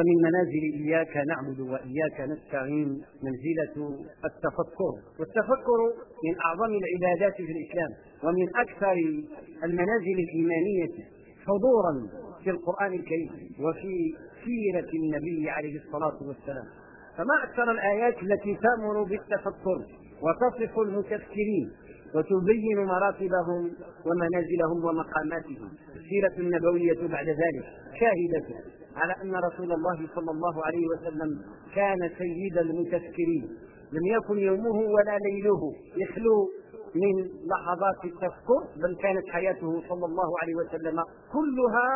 فمن منازل إياك نعبد وإياك نستعين منزلة التفكر. والتفكر من أعظم العبادات في الإسلام ومن أكثر المنازل الإيمانية حضورا في القرآن الكريم وفي سيرة النبي عليه الصلاة والسلام. فما أكثر الآيات التي تأمر بالتفكر وتصف المتفكرين وتبين مراتبهم ومنازلهم ومقاماتهم. السيرة النبوية بعد ذلك شاهدة. على أن رسول الله صلى الله عليه وسلم كان سيد المتفكرين لم يكن يومه ولا ليله. يخلو من لحظات التفكر بل كانت حياته صلى الله عليه وسلم كلها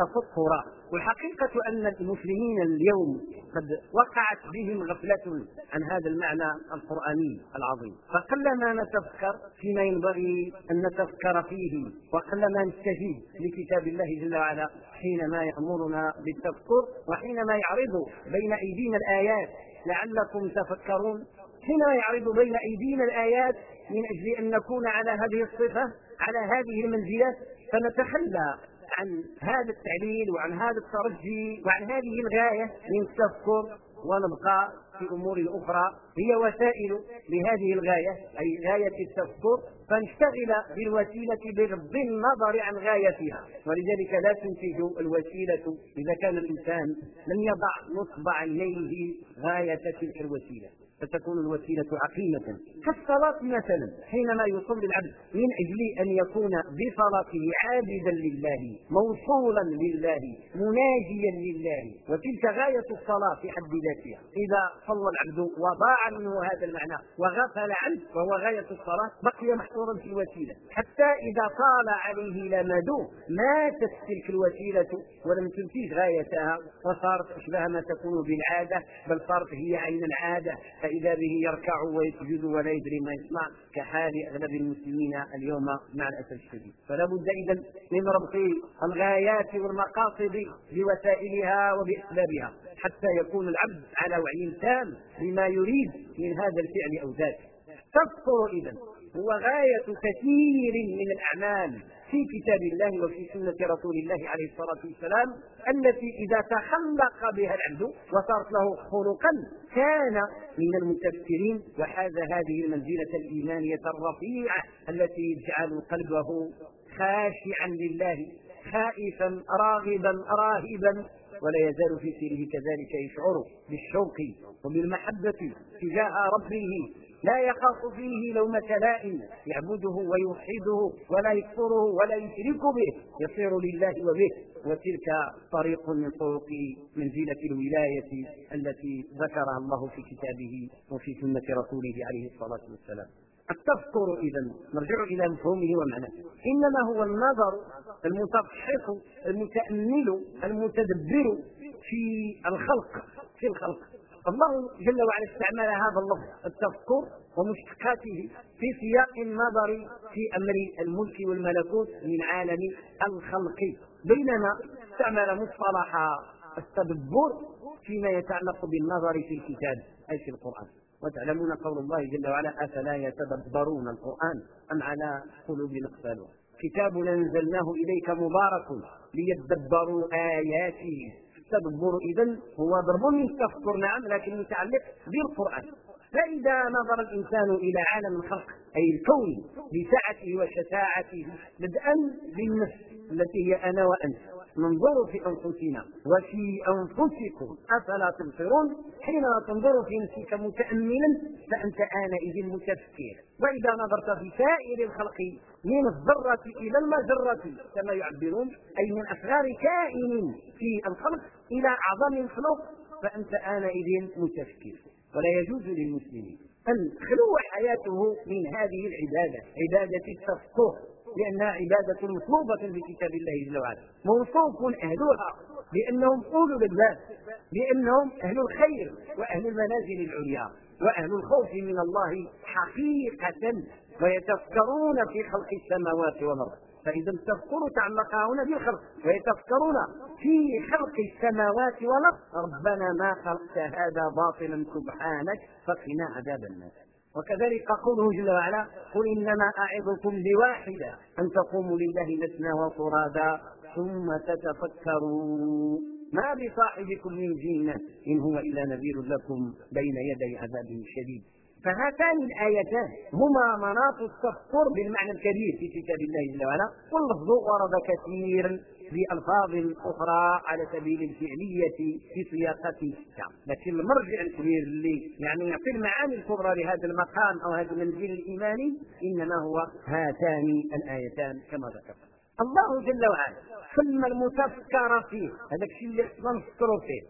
تفكرا والحقيقة أن المسلمين اليوم قد وقعت بهم غفلة عن هذا المعنى القرآني العظيم. فقلما نتفكر فيما ينبغي أن نتفكر فيه وقلما نستجيب لكتاب الله جل وعلا حينما يأمرنا بالتفكر وحينما يعرض بين أيدينا الآيات لعلكم تفكرون. حينما يعرض بين أيدينا الآيات من أجل أن نكون على هذه الصفة على هذه المنزلة فنتخلى عن هذا التعليل وعن هذا الترجي وعن هذه الغاية من التفكر ونبقى في أمور أخرى. هي وسائل لهذه الغاية أي غاية التفكر فنشتغل بالوسيلة بغض النظر عن غايتها. ولذلك لا تنتج الوسيلة إذا كان الإنسان لم يضع نصب عينيه غاية تلك الوسيلة. فتكون الوسيلة عقيمة. كالصلاة مثلا حينما يصلي العبد من أجل أن يكون بصلاته عابدا لله موصولا لله مناجيا لله. وتلك غاية الصلاة في حد ذاتها. إذا صلى العبد وضاع منه هذا المعنى وغفل عنه وهو غاية الصلاة بقي محصورا في الوسيلة. حتى إذا طال عليه الأمد ماتت تلك الوسيلة ولم تنتج غايتها. وصارت أشبه ما تكون بالعادة بل صارت هي عين العادة. فإذا به يركع ويسجد ولا يدري ما يصنع كحال أغلب المسلمين اليوم مع الأسف الشديد. فلا بد إذا من ربط الغايات والمقاصد بوسائلها وبأسبابها حتى يكون العبد على وعي تام بما يريد من هذا الفعل أو ذاك. تذكر إذا هو غاية كثير من الأعمال. في كتاب الله وفي سنة رسول الله عليه الصلاة والسلام التي إذا تخلق بها العبد وصارت له خلقا كان من المتفكرين وحاز هذه المنزلة الإيمانية الرفيعة التي يجعل قلبه خاشعا لله خائفا راغبا راهبا ولا يزال في سيره كذلك يشعر بالشوق وبالمحبة تجاه ربه لا يخاف فيه لومة لائم يعبده ويوحده ولا يكفره ولا يشرك به. يصير لله وبه. وتلك طريق من طرق منزلة الولاية التي ذكرها الله في كتابه وفي سنة رسوله عليه الصلاة والسلام. التفكر إذا نرجع إلى مفهومه ومعناه. إنما هو النظر المتفحص المتأمل المتدبر في الخلق في الخلق. الله جل وعلا استعمل هذا اللفظ التفكر ومشتقاته في سياق النظر في أمر الملك والملكوت من عالم الخلق. بينما استعمل مصطلح التدبر فيما يتعلق بالنظر في الكتاب أي في القرآن. وتعلمون قول الله جل وعلا أفلا يتدبرون القرآن أم على قلوب اقفالها كتاب أنزلناه إليك مبارك ليدبروا اياته التدبر اذا هو ضرب من التفكر نعم لكن متعلق بالقرآن. فإذا نظر الإنسان إلى عالم الخلق أي الكون بسعته وشفاعته بدءا بالنفس التي هي أنا وأنت. ننظر في أنفسنا وفي أنفسكم أفلا تبصرون؟ حينما تنظر في نفسك متاملا فأنت آنئذ متفكر. وإذا نظرت في سائر الخلق من الذرة إلى المجرة كما يعبرون أي من اصغر كائن في الخلق إلى أعظم الخلق فأنت آنئذ متفكر. ولا يجوز للمسلمين أن خلو حياته من هذه العبادة عبادة التفكر لأنها عبادة مطلوبة في كتاب الله جل وعلا. موصوف أهلها بأنهم أولو الألباب بأنهم أهل الخير وأهل المنازل العليا وأهل الخوف من الله حقيقة ويتفكرون في خلق السماوات والأرض. فإذا التفكر تعلق هنا بالخلق ويتفكرون في خلق السماوات والأرض. ربنا ما خلقت هذا باطلا سبحانك فقنا عذاب الناس وكذلك قوله جل وعلا قل إنما أعظكم بواحده أن تقوموا لله مثنى وفرادا ثم تتفكروا ما بصاحبكم من جنة إن هو إلا نذير لكم بين يدي عذاب شديد. فهاتان الآيتان هما مناط التفكر بالمعنى الكبير في كتاب الله جل وعلا. واللفظ ورد كثيرا بألفاظ أخرى على سبيل الفعلية في الكتاب لكن المرجع الكبير اللي يعني يعطي المعاني الكبرى لهذا المقام أو هذا المنزل الإيماني إنما هو هاتان الآيتان كما ذكرت. الله جل وعلا ثم المتفكر فيه. هذا الشيء اللي نفكر فيه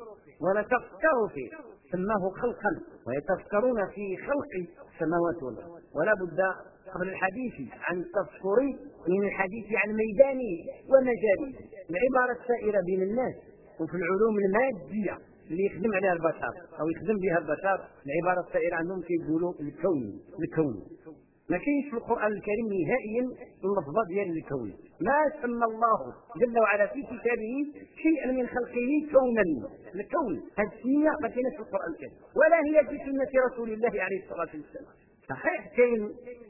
ونتفكر فيه. سماه خلقا ويتفكرون في خلق السماوات والأرض. ولا بد قبل الحديث عن التفكر من الحديث عن ميدانه ومجاله العبارة السائرة بين الناس وفي العلوم المادية اللي يخدم عليها البشر أو يخدم بها البشر العبارة السائرة عندهم كيقولوا الكون الكون. ما كاينش في القرآن الكريم نهائيا اللفظه ديال الكون. ما سمى الله جل وعلا في كتابه شيئا من خلقه كونا. الكون هذه السميه ما كاينش في القرآن الكريم. ولا هي في سنة رسول الله عليه الصلاة والسلام. صحيح كاين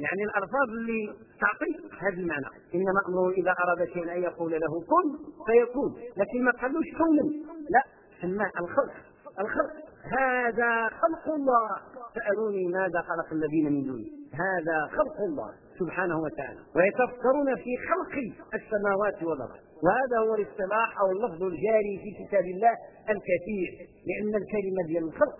يعني الألفاظ اللي تعطي هذا المعنى. إنما أمره إذا أراد شيئا أن يقول له كن فيكون. لكن ما قالوش كونا. لا سماه الخلق. الخلق. هذا خلق الله. سألوني ماذا خلق الذين من دونه. هذا خلق الله سبحانه وتعالى ويتفكرون في خلق السماوات والأرض. وهذا هو الاصطلاح أو اللفظ الجاري في كتاب الله الكثير لأن الكلمة ديال الخلق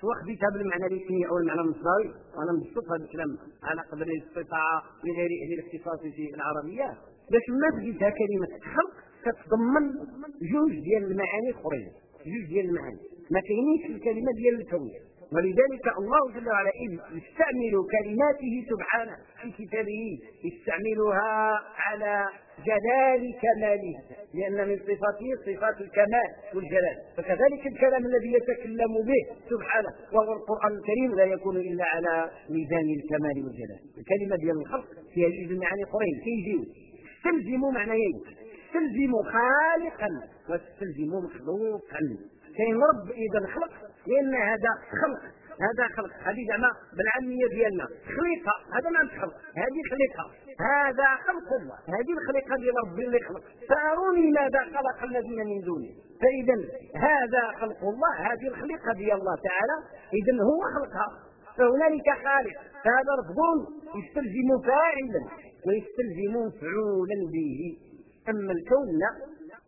سواء خديتها بالمعنى الاسمي أو المعنى المصدري وأنا مبسط هذا الكلام على قدر الاستطاعه لغير أهل الاختصاص في العربية. باش ما خديتها كلمة خلق كتضمن جوج ديال المعاني أخرين. جوج ديال المعاني. ما كاينينش الكلمة ديال الكون. ولذلك الله جل وعلا إذ يستعمل كلماته سبحانه في كتابه يستعملها على جلال كماله لأن من صفاته صفات الكمال والجلال. فكذلك الكلام الذي يتكلم به سبحانه وهو القرآن الكريم لا يكون إلا على ميزان الكمال والجلال. الكلمة ديال الخلق فيها يجوز معاني اخرين كيجيو استلزموا معنيين. استلزموا خالقا واستلزموا مخلوقا. كاين رب إذا خلق لأن هذا خلق. هذا خلق. هذه زعما بالعامية ديالنا. خليقة. هذا ما خلق. هذه خليقة. هذا خلق الله. هذه الخليقة ديال ربي اللي خلق. فأروني ماذا خلق الذين من دونه فإذا هذا خلق الله. هذه الخليقة ديال الله تعالى. اذا هو خلقها. فهنالك خالق. فهذا رفض يستلزم فاعلا ويستلزم مفعولا به. أما الكون لا.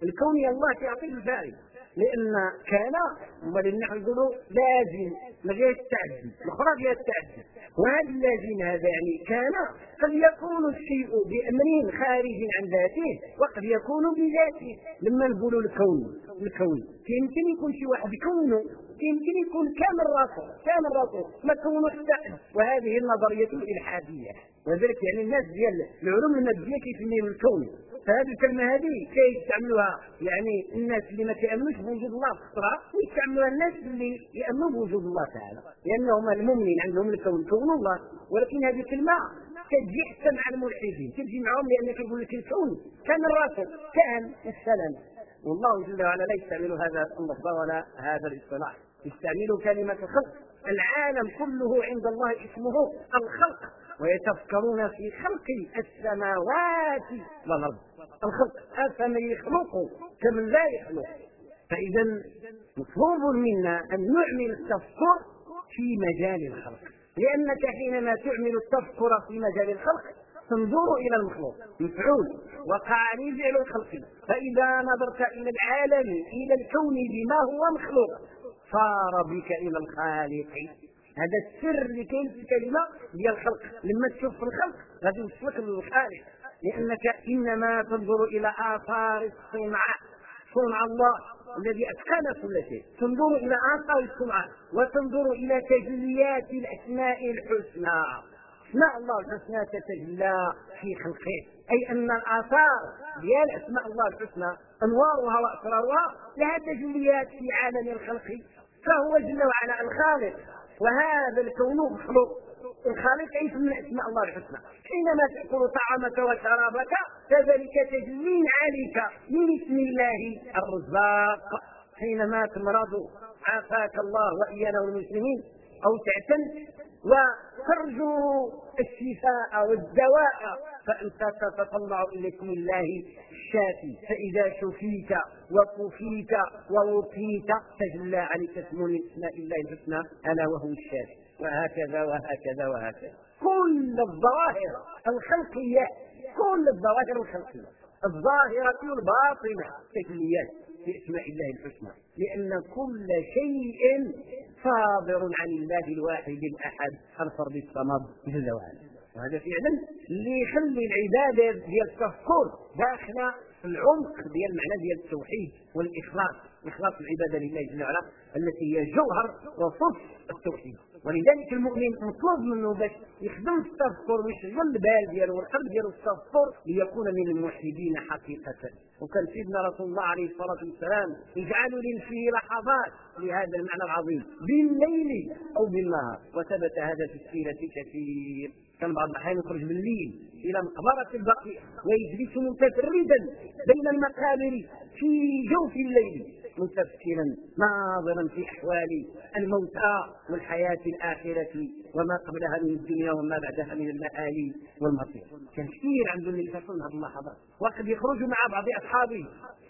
الكون الله تعطي الفاعل. لأن كان هما النحو يقولوا لازم ما فيها التعدي الاخرى فيها التعدي. وهذا اللازم هذا يعني كان قد يكون الشيء بامر خارج عن ذاته وقد يكون بذاته. لما نقولوا الكون الكون. يمكن يكون شي واحد كونه يمكن يكون كامل راسه كامل راسه. ما كونه حتى وهذه النظرية الإلحادية. ولذلك يعني الناس ديال العلوم المادية كيسميهم الكون. فهذه الكلمة هذه كيستعملوها يعني الناس اللي ما كيأمنوش بوجود الله في الصراع ويستعملوها الناس اللي يأمنوا بوجود الله تعالى لأنهم المؤمنين عندهم الكون كون الله ولكن هذه الكلمة كتجي حتى مع الملحدين تجي معهم لأن كيقول لك الكون كان الراسل كأن السلام. والله جل وعلا لا يستعمل هذا اللفظ ولا هذا الاصطلاح يستعمل كلمة الخلق. العالم كله عند الله اسمه الخلق ويتفكرون في خلق السماوات والأرض. الخلق افمن يخلق كمن لا يخلق. فإذا مطلوب منا أن نعمل التفكر في مجال الخلق. لأنك حينما تعمل التفكر في مجال الخلق تنظر إلى المخلوق. مفعول. وقع لي فعل الخلق. فإذا نظرت إلى العالم إلى الكون بما هو مخلوق صار بك إلى الخالق. هذا السر في الكلمة ديال الخلق. لما تشوف الخلق غادي يوصلك للخالق. لأنك إنما تنظر إلى آثار الصنع. صنع الله الذي أتقن كل شيء. تنظر إلى آثار الصنع وتنظر إلى تجليات الأسماء الحسنى. أسماء الله الحسنى تتجلى في خلقه. أي أن الآثار ديال أسماء الله الحسنى أنوارها وأسرارها لها تجليات في عالم الخلق. فهو جل وعلا الخالق. وهذا الكون مخلوق الخالق إيش من اسماء الله الحسنى. حينما تأكل طعامك وشرابك كذلك تجلين عليك من اسم الله الرزاق. حينما تمرض عافاك الله وإيانا والمسلمين أو تعتمد وترجو الشفاء والدواء فأنت تتطلع اسم الله الشافي. فإذا شفيت وكفيت ووقيت تجلى عليك اسم من أسماء الله الحسنى ألا وهو الشافي. وهكذا وهكذا وهكذا. كل الظواهر الخلقية كل الظواهر الخلقية. الظاهرة والباطنة. تجليات في اسماء الله الحسنى. لأن كل شيء صادر عن الله الواحد الأحد. الفرد الصمد جل وعلا وهذا فعلا اللي يخلي العبادة ديال التفكر داخله في العمق ديال المعنى ديال التوحيد والإخلاص. إخلاص العبادة لله جل وعلا التي هي جوهر وصف التوحيد. ولذلك المؤمن مطلوب منه باش يخدم في التفكر ويشغل البال ديالو والقلب ديالو في التفكر ليكون من الموحدين حقيقة. وكان سيدنا رسول الله عليه الصلاة والسلام يجعل لي فيه لحظات لهذا المعنى العظيم. بالليل أو بالنهار. وثبت هذا في السيرة كثير. كان بعض الأحيان يخرج بالليل إلى مقبرة البقيع ويجلس متفردا بين المقابر في جوف الليل. متفكرا ناظرا في أحوال الموتى والحياة الآخرة وما قبلها من الدنيا وما بعدها من المآل والمصير. كثير عند النبي صلى الله عليه وسلم اللحظات وقد يخرج مع بعض اصحابه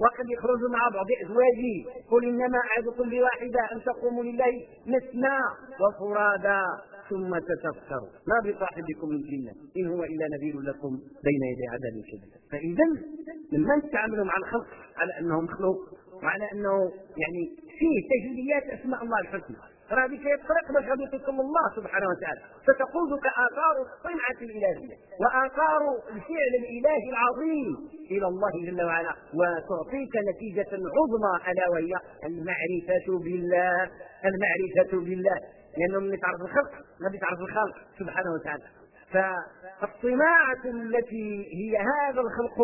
وقد يخرج مع بعض ازواجه قل إنما أعدكم بواحده أن تقوموا لله مثنى وفرادا ثم تتفكروا ما بصاحبكم من جنة إن هو إلا نذير لكم بين يدي عذاب شديد. فإذا لما نتعاملوا مع الخلق على أنه مخلوق وعلى أنه يعني فيه تجليات أسماء الله الحسنى. بك الطريق باش غادي يعطيكم الله سبحانه وتعالى. فتقودك اثار الصنعة الإلهية وآثار الفعل الإلهي العظيم إلى الله جل وعلا. وتعطيك نتيجة عظمى ألا وهي المعرفة بالله. المعرفة بالله. لأنه من يتعرف الخلق ما يتعرف الخالق سبحانه وتعالى. فالصناعة التي هي هذا الخلق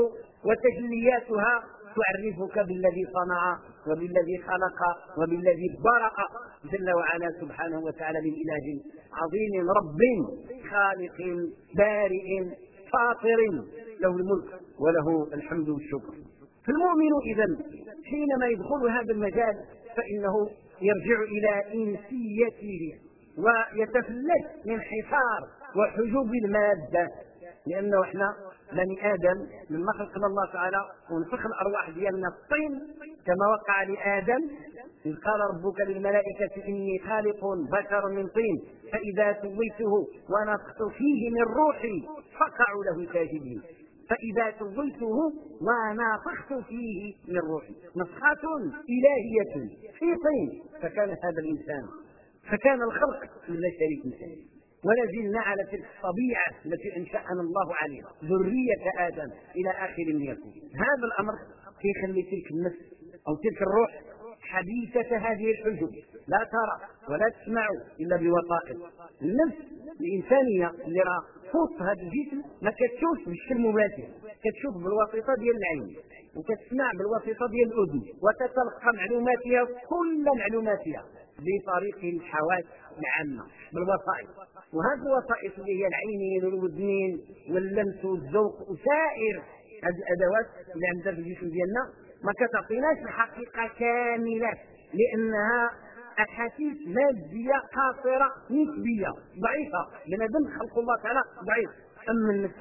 وتجلياتها تعرفك بالذي صنع وبالذي خلق وبالذي برأ جل وعلا سبحانه وتعالى من إله عظيم رب خالق بارئ فاطر له الملك وله الحمد والشكر. فالمؤمن إذا حينما يدخل هذا المجال فإنه يرجع إلى إنسيته ويتفلت من حصار وحجوب المادة لأنه إحنا بني آدم لما خلقنا الله تعالى ونفخ الأرواح ديالنا الطين كما وقع لآدم إذ قال ربك للملائكة إني خالق بشرا من طين فإذا سويته ونفخت فيه من روحي فقعوا له ساجدين فإذا سويته ونافخت فيه من روحي. نفخة إلهية في طين فكان هذا الإنسان فكان الخلق من لا شريك مثله ولا زلنا على تلك الطبيعة التي أنشأنا الله عليها. ذرية آدم إلى آخر من يكون. هذا الأمر يخلي تلك النفس أو تلك الروح حديثة هذه الحجب. لا ترى ولا تسمع إلا بوسائط النفس الإنسانية اللي راه فوق هذا الجسم ما كتشوفش بالشكل المباشر كتشوف بالواسطة ديال العين. وكتسمع بالواسطة ديال الأذن. وتتلقى معلوماتها كل معلوماتها بطريق الحواس العامة بالوسائط وهذه الوسائط اللي هي العينين والودنين واللمس والذوق وسائر هذه الادوات اللي عندنا في الجسم ديالنا. ما كتعطيناش الحقيقة كاملة لأنها أحاسيس مادية قاصره نسبية ضعيفة. بنادم خلق الله تعالى ضعيف؟ اما النفس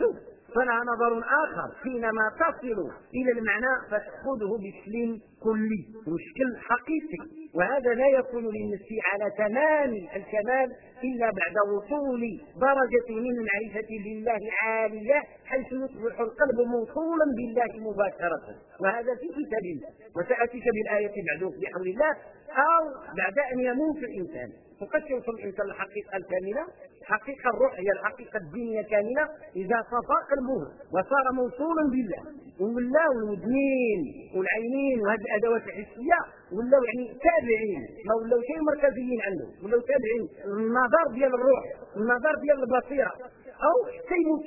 فلها نظر آخر. حينما تصل إلى المعنى فتأخذه بشكل كلي وشكل حقيقي. وهذا لا يكون للنفس على تمام الكمال إلا بعد وصول درجة من المعرفه بالله عالية حيث يصبح القلب موصولا بالله مباشرة. وهذا في كتاب الله وسأتيك بالآية بعد بحول الله أو بعد أن يموت الإنسان. وقد يوصل الإنسان الحقيقة الكاملة الحقيقة الروح هي الحقيقة الدينيه كاملة إذا صفى قلبه وصار موصولا بالله. ولاو الودنين والعينين وهذه الأدوات الحسية ولاو يعني تابعين ما ولاو شيء مركزيين عنده ولاو تابعين. النظر ديال الروح النظر ديال البصيرة. أو حتى يموت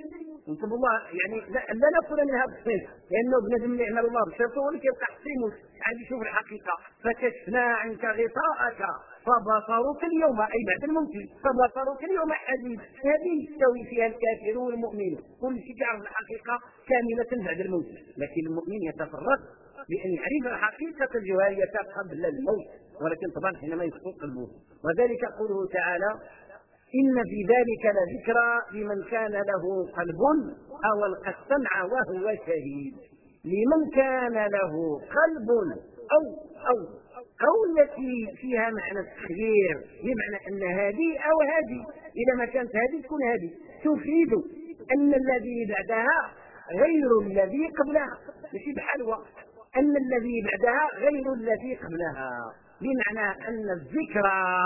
نطلب الله يعني لا, لا نكون من هذا الصنف لأنه بنادم اللي يعمل الله بشرطه هو اللي كيبقى حتى يموت عاد يشوف الحقيقة. فكشفنا عنك غطاءك. فبصرك اليوم اي بعد الموت فبصرك اليوم حديد هذه يستوي فيها الكافر والمؤمن كل شيء يعرف الحقيقة كاملة بعد الموت لكن المؤمن يتفرق بأن يعرف حقيقة الجوهرية قبل الموت. ولكن طبعا حينما يسقط قلبه. وذلك قوله تعالى إن في ذلك لذكرى لمن كان له قلب أو ألقى السمع وهو شهيد. لمن كان له قلب أو أو أو التي فيها معنى التخيير بمعنى أن هذه أو هذه. إذا ما كانت هذه تكون هذه. تفيد أن الذي بعدها غير الذي قبلها. ماشي بحال أن الذي بعدها غير الذي قبلها. بمعنى أن الذكرى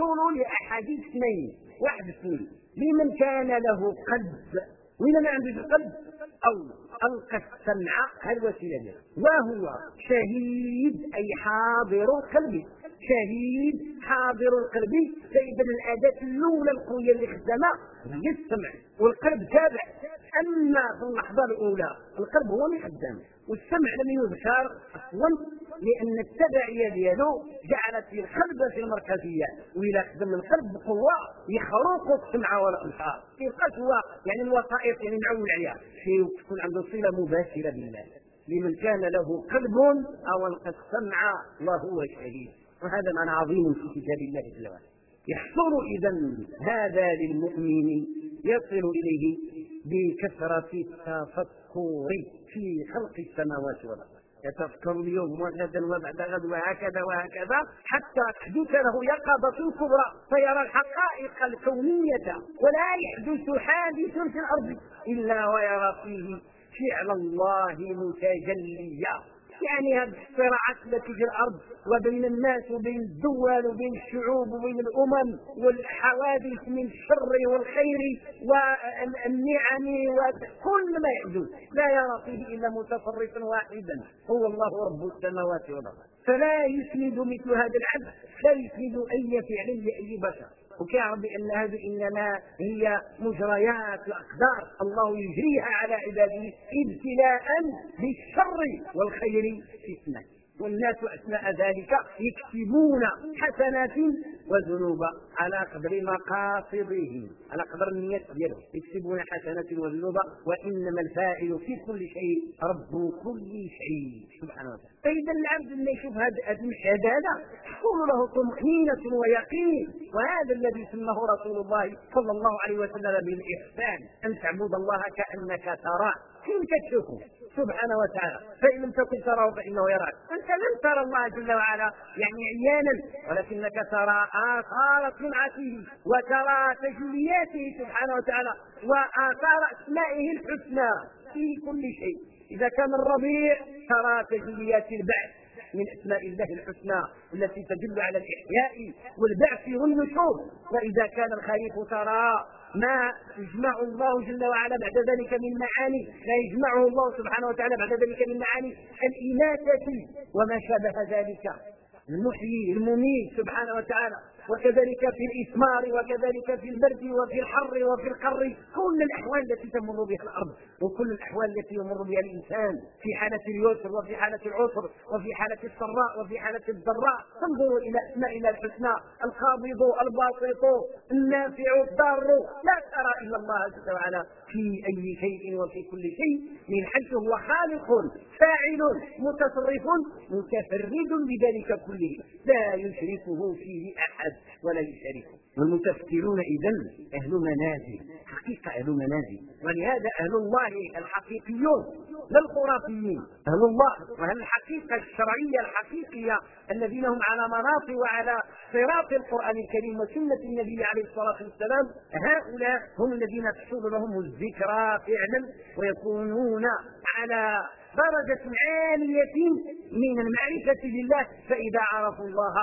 تحصل لأحد اثنين. واحد اثنين. لمن كان له قلب. وإذا ما عنده قلب؟ أو ألقى السمع هل وسيلة وهو شهيد أي حاضر القلب شهيد حاضر القلب فإذا الأداة الأولى القوية اللي خدمها هي السمع والقلب تابع. أما في اللحظة الأولى القلب هو اللي خدام. والسمع لم يذكر أصلا لأن التبعيه ديالو جعلت القلب في المركزية. والى خدم القلب بقوة يخرق السمع والأبصار. يبقاش هو يعني الوسائط يعني نعول عليها شيء تكون عنده صلة مباشرة بالله. لمن كان له قلب أو ألقى السمع وهو شهيد وهذا معنى عظيم في كتاب الله جل وعلا. يحصل اذا هذا للمؤمن يصل إليه بكثرة التفكر في خلق السماوات والأرض. يتفكر اليوم وغدا وبعد غد وهكذا وهكذا حتى تحدث له يقظة كبرى فيرى الحقائق الكونية ولا يحدث حادث في الأرض إلا ويرى فيه فعل الله متجليا. يعني هذه الصراعات التي في الأرض وبين الناس وبين الدول وبين الشعوب وبين الأمم والحوادث من الشر والخير والنعم وكل ما يحدث. لا يرى فيه إلا متصرفا واحدا. هو الله رب السماوات والأرض. فلا يسند مثل هذا العبد لا يسند أي فعل لاي بشر. وكيعرف بان هذه إنما هي مجريات الاقدار الله يجريها على عباده ابتلاء بالشر والخير فتنه والناس أثناء ذلك يكتبون حسنات وذنوب على قدر مقاصدهم على قدر النية ديالهم يكتبون حسنات وذنوب وإنما الفاعل في كل شيء رب كل شيء. سبحانه وتعالى. فإذا العبد اللي يشوف هذا المشهد تكون له طمأنينة ويقين. وهذا الذي سماه رسول الله صلى الله عليه وسلم بالإحسان. أن تعبد الله كأنك تراه. كيف تشوفه سبحانه وتعالى. فإن لم تكن تراه فإنه يراك. أنت لم ترى الله جل وعلا يعني عيانا. ولكنك ترى آثار صنعته وترى تجلياته سبحانه وتعالى وآثار أسمائه الحسنى في كل شيء. إذا كان الربيع ترى تجليات البعث من أسماء الله الحسنى التي تدل على الإحياء والبعث والنشور. وإذا كان الخريف ترى ما يجمع الله جل وعلا بعد ذلك من معاني لا يجمعه الله سبحانه وتعالى بعد ذلك من معاني الإناثة وما شابه ذلك. المحيي المميت سبحانه وتعالى. وكذلك في الإثمار وكذلك في البرد وفي الحر وفي القر كل الأحوال التي تمر بها الأرض وكل الأحوال التي يمر بها الإنسان في حالة اليسر وفي حالة العسر وفي حالة السراء وفي حالة الضراء. تنظر إلى الله الحسنى القابض الباسط النافع الضار. لا ترى إلا الله جل وعلا في أي شيء وفي كل شيء من حيث هو خالق فاعل متصرف متفرد بذلك كله. لا يشركه فيه أحد ولا يشاركه. والمتفكرون اذا أهل منازل حقيقة أهل منازل. ولهذا أهل الله الحقيقيون لا الخرافيين. أهل الله واهل الحقيقة الشرعية الحقيقية الذين هم على مناط وعلى صراط القرآن الكريم وسنة النبي عليه الصلاة والسلام هؤلاء هم الذين تحصل لهم الذكرى فعلا ويكونون على درجة عالية من المعرفة بالله. فإذا عرفوا الله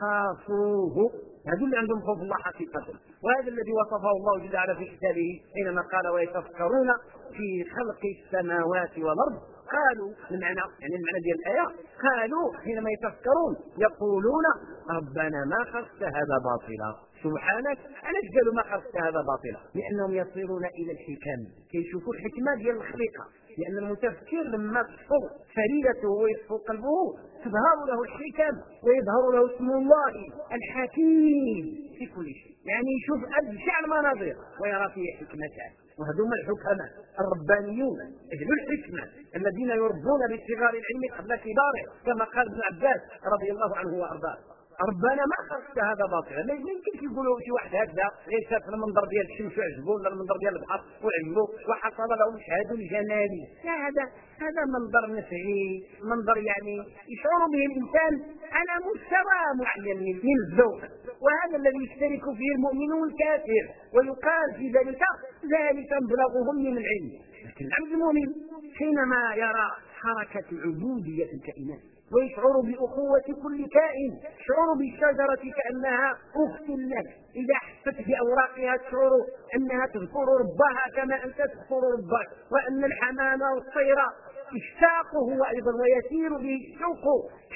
خافوه. هذول اللي عندهم خوف الله حقيقة وهذا الذي وصفه الله جل وعلا في كتابه حينما قال ويتفكرون في خلق السماوات والأرض قالوا المعنى يعني المعنى ديال الآية؟ قالوا حينما يتفكرون يقولون ربنا ما خلقت هذا باطلا سبحانك علاش قالوا ما خلقت هذا باطلا. لأنهم يصيرون إلى الحكم. كيشوفوا الحكمة ديال الخليقة. لأن المتفكر لما تصفو فريدته ويصفو قلبه. تظهر له الحكم ويظهر له اسم الله الحكيم في كل شيء. يعني يشوف أبشع المناظر ويرى فيه حكمته. وهذوما الحكماء الربانيون. أهل الحكمة الذين يربون بصغار العلم قبل كباره كما قال ابن عباس رضي الله عنه وأرضاه. ربنا ما خلقت هذا باطلا. ما يمكنش يقولوا شي واحد هكذا ليس في المنظر ديال الشمس وعجبه ولا المنظر ديال البحر وعجبه وحصل له مشهد جمالي هذا هذا منظر نفعي منظر يعني يشعر به الإنسان على مستوى معين من الذوق. وهذا الذي يشترك فيه المؤمن والكافر ويقال في ذلك ذلك مبلغهم من العلم. لكن العبد المؤمن حينما يرى حركة عبودية الكائنات ويشعر بأخوة كل كائن. شعور بالشجرة كأنها أخت لك. إذا حست بأوراقها تشعر أنها تذكر ربها كما أنت تذكر ربك وأن الحمام والطير هو أيضا ويسير به الشوق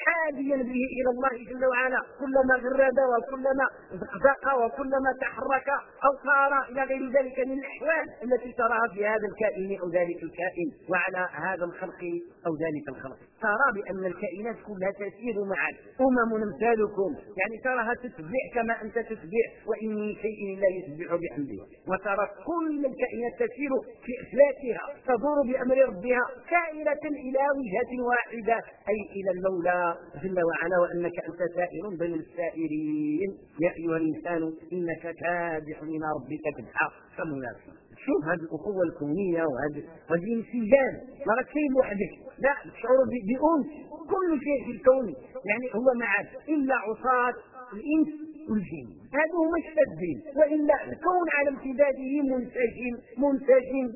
حاديا به إلى الله جل وعلا. كلما غرد وكلما زقزق وكلما تحرك أو صار إلى غير ذلك من الأحوال التي تراها في هذا الكائن أو ذلك الكائن وعلى هذا الخلق أو ذلك الخلق. ترى بأن الكائنات كلها تسير معك أمم أمثالكم. يعني تراها تسبح كما أنت تسبح وإن من شيء لا يسبح بحمده. وترى كل الكائنات تسير في افلاكها تدور بأمر ربها سائره إلى وجهة واحدة أي إلى المولى. جل وعلا وأنك أنت سائر بين السائرين. يا أيها الإنسان إنك كادح إلى ربك كدحا فملاقيه شوف هذه الأخوة الكونية وهذه هذه انسجام ما راك سايب وحدك. لا تشعر بأنس. كل شيء في الكون. يعني هو معك إلا عصاة الإنس والجن. هذا هما الشاذين وإلا الكون على امتداده منسجم منسجم.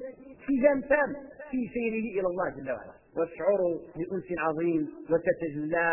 انسجام تام في سيره إلى الله جل وعلا. وتشعر بأنس عظيم وتتجلى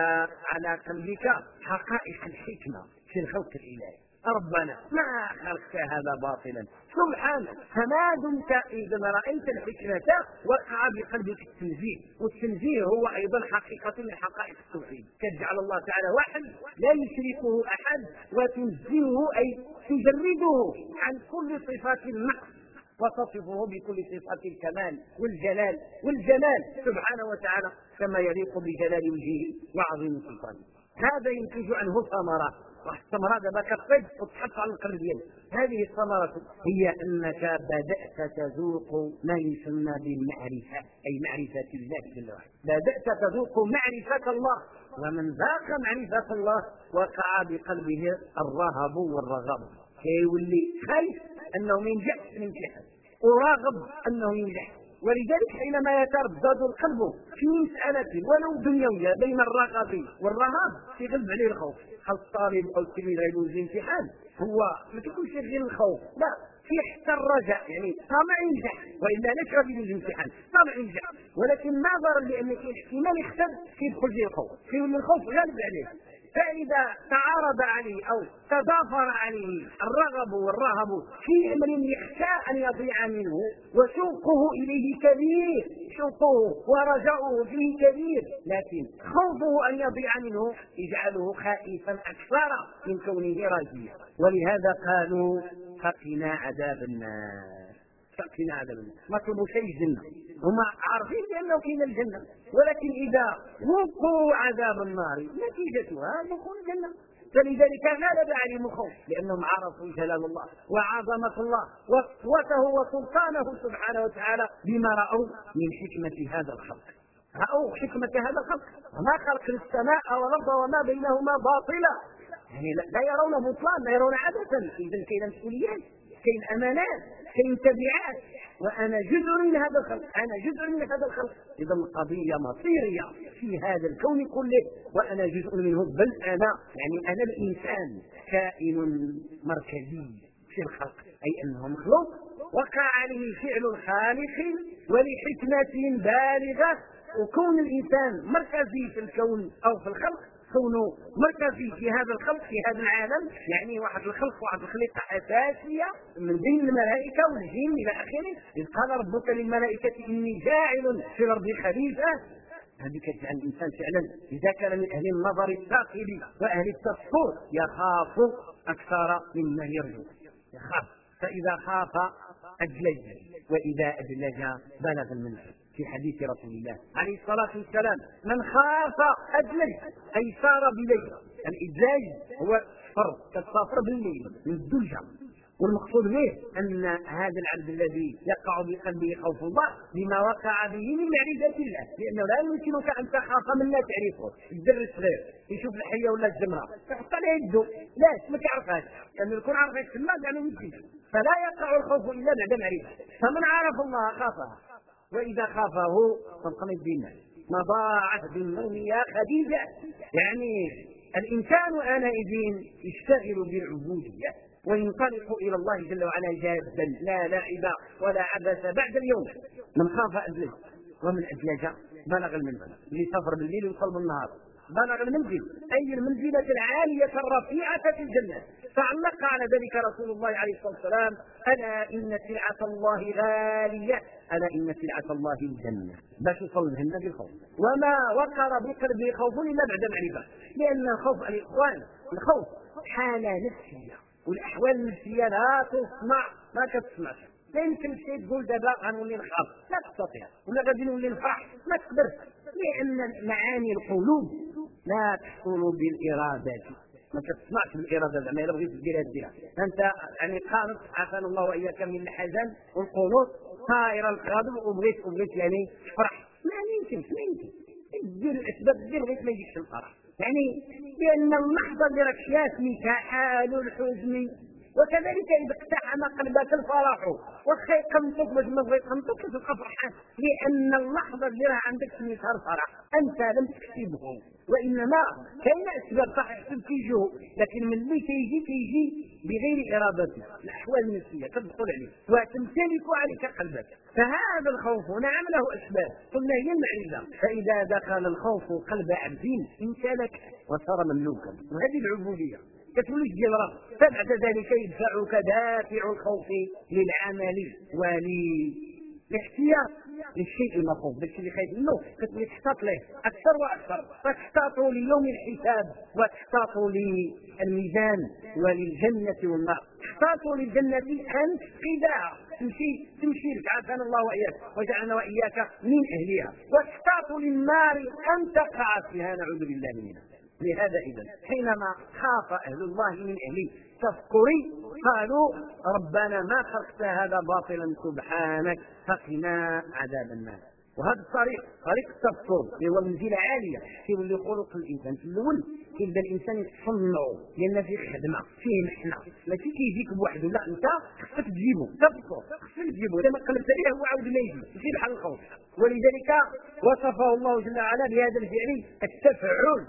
على قلبك حقائق الحكمة في الخلق الإلهي. ربنا ما خلقت هذا باطلا. سبحانك فما دمت إذا رأيت الحكمة وقع بقلبك التنزيه. والتنزيه هو أيضا حقيقة من حقائق التوحيد. تجعل الله تعالى واحد لا يشركه أحد وتنزهه أي تجرده عن كل صفات النقص وتصفه بكل صفة الكمال والجلال. والجمال سبحانه وتعالى كما يليق بجلال وجهه وعظيم سلطانه. هذا ينتج عنه ثمرات واحد الثمره دابا كتصيد وتحط على القلب ديالك هذه الثمرة هي أنك بدأت تذوق ما يسمى بالمعرفة أي معرفة الله جل وعلا. بدأت تذوق معرفة الله. ومن ذاق معرفة الله وقع بقلبه الرهب والرغب. كيولي خايف أنه ما ينجحش في الامتحان أراغب أنه ينجح ولذلك حينما يتردد القلب في مسألة ولو دنيوية بين الرغب والرهاب يغلب عليه الخوف. الطالب أو التلميذ غير الامتحان. هو ما تكونش غير الخوف. لا في حتى الرجاء يعني طمع ينجح وإلا لا غادي يجوز الامتحان. طمع ينجح. ولكن نظرا لأن كاين احتمال يختل كيدخل فيه الخوف؟ كيولي الخوف؟ غالب عليه. فإذا تعارض عليه أو تضافر عليه الرغب والرهب في أمر يخشى أن يضيع منه وشوقه إليه كبير شوقه ورجاؤه فيه كبير لكن خوفه أن يضيع منه يجعله خائفا أكثر من كونه راجيا. ولهذا قالوا فقنا عذاب النار. تأتينا عذاب النار. طلبوا شيء الجنة هم عارفين بأنه كاين الجنة. ولكن إذا وقوا عذاب النار نتيجتها دخول الجنة. فلذلك غلب عليهم الخوف لأنهم عرفوا جلال الله وعظمة الله وقوته وسلطانه سبحانه وتعالى بما رأوا من حكمة هذا الخلق. رأوا حكمة هذا الخلق. وما خلق السماء والأرض وما بينهما باطلا. يعني لا يرون بطلان لا يرون عبثا اذا كاين مسؤوليات كاين امانات كاين تبعات وأنا جزء من هذا الخلق. أنا جزء من هذا الخلق. إذا القضية مصيرية في هذا الكون كله. وأنا جزء منه. بل أنا يعني أنا الإنسان كائن مركزي في الخلق. أي أنه مخلوق. وقع عليه فعل الخالق ولحكمة بالغة. وكون الإنسان مركزي في الكون أو في الخلق كونه مركزي في هذا الخلق في هذا العالم. يعني واحد الخلق واحد الخليقة أساسية من بين الملائكة والجن إلى آخره. إذ قال ربك للملائكة إني جاعل في الأرض خليفة. هذه كتجعل الإنسان فعلا إذا كان من أهل النظر الثاقب وأهل التفكر يخاف أكثر مما يرجو. يخاف. فإذا خاف اجلج وإذا أجلج بلغ المنزل. في حديث رسول الله عليه الصلاة والسلام من خاف أدلج أي سار بليل. الإدلاج هو السفر كالسافر بالليل من الدلجة والمقصود به أن هذا العبد الذي يقع بقلبه خوف الله بما وقع به من معرفة الله لأنه لا يمكنك أن تخاف من لا تعرفه. الدر الصغير يشوف الحية ولا الجمرة. تحط عليه يده. لا ما تعرفهاش لأنه يكون عارف تما يعني يمكن. فلا يقع الخوف إلا بعد معرفة. فمن عرف الله خافه وإذا خافه فانقمت ما ضاعت بالنوم يا خديجة. يعني الإنسان آنئذ يشتغل بالعبودية وينطلق إلى الله جل وعلا جادا لا لعب ولا عبث بعد اليوم. من خاف ادلج ومن ادلج بلغ المنزل. اللي سافر بالليل وصل بالنهار بلغ المنزل أي المنزلة العالية الرفيعة في الجنة. فعلق على ذلك رسول الله عليه الصلاة والسلام. ألا إن سلعة الله غالية. ألا إن سلعة الله الجنة. باش يوصل الجنه بالخوف وما وقر بقلبه خوف إلا بعد معرفه لأن الخوف الإخوان الخوف حالة نفسية. والأحوال النفسية لا تصنع ما كتصنعش لا يمكن شيء تقول دابا غنولي نخاف. لا تستطيع. ولا غادي نولي نفرح. ما تقدرش. لأن معاني القلوب لا تحصل بالإرادة. ما كتصنعش بالإرادة زعما إلا بغيت ديرها ديرها انت يعني قانت عافانا الله وإياك من الحزن والقنوط طائر الغضب وبغيت وبغيت يعني تفرح. ما يمكنش ما يمكن دير الأسباب دير بغيت ما يجيش الفرح يعني لأن اللحظة اللي راك فيها فيها الحزن وكذلك إذا اقتحم قلبك الفرح واخا يقمطك باش ما بغى يقمطك تبقى فرحان لأن اللحظة اللي راه عندك سميتها الفرح أنت لم تكسبه وإنما كاين أسباب صحيح كيجيو لكن من اللي كيجي كيجي بغير إرادتك. الأحوال النفسية تدخل عليك وتمتلك عليك قلبك. فهذا الخوف نعم له أسباب. قلنا هي المعرفة. فإذا دخل الخوف قلب عبد امتلك وصار مملوكا. وهذه العبودية. كتولي راه فبعد ذلك يدفعك دافع الخوف للعمل وللاحتياط للشيء المخوف بالشيء اللي خايف. منه كتولي تحتاط له أكثر وأكثر. فتحتاط ليوم الحساب وتحتاط للميزان وللجنة والنار. تحتاط للجنة ان تفقدها تمشي تمشي لك عافانا الله وإياك وجعلنا وإياك من أهلها. وتحتاط للنار أن تقع فيها نعوذ بالله منها. لهذا إذا حينما خاف أهل الله من أهل تفكري قالوا ربنا ما خلقت هذا باطلا سبحانك فقنا عذاب النار. وهذا الطريق طريق التفكر اللي هو منزله عالية كيولي خلق الإنسان في الأول كيبدا الإنسان يتصنع لأن فيه خدمة فيه محنة. ماشي كيجيك بوحده لا أنت خصك تجيبه تفكر خصك تجيبه إذا ما قلبت عليه هو عاود ما يجي يجي بحال الخوف. ولذلك وصفه الله جل وعلا بهذا الفعل التفعل.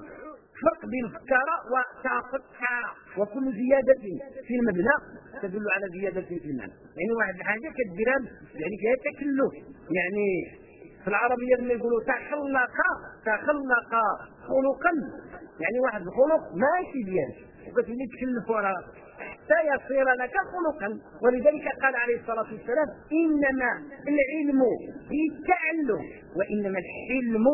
فرق بين فكر وتفكر وكل زيادة في المبنى تدل على زيادة في المعنى يعني واحد الحاجة كديرها يعني فيها تكلف يعني في العربية لما يقولوا تخلق تخلق خلقا. يعني واحد الخلق ماشي ديالك وكتولي تكلف وراء حتى يصير لك خلقا. ولذلك قال عليه الصلاة والسلام إنما العلم بالتعلم وإنما الحلم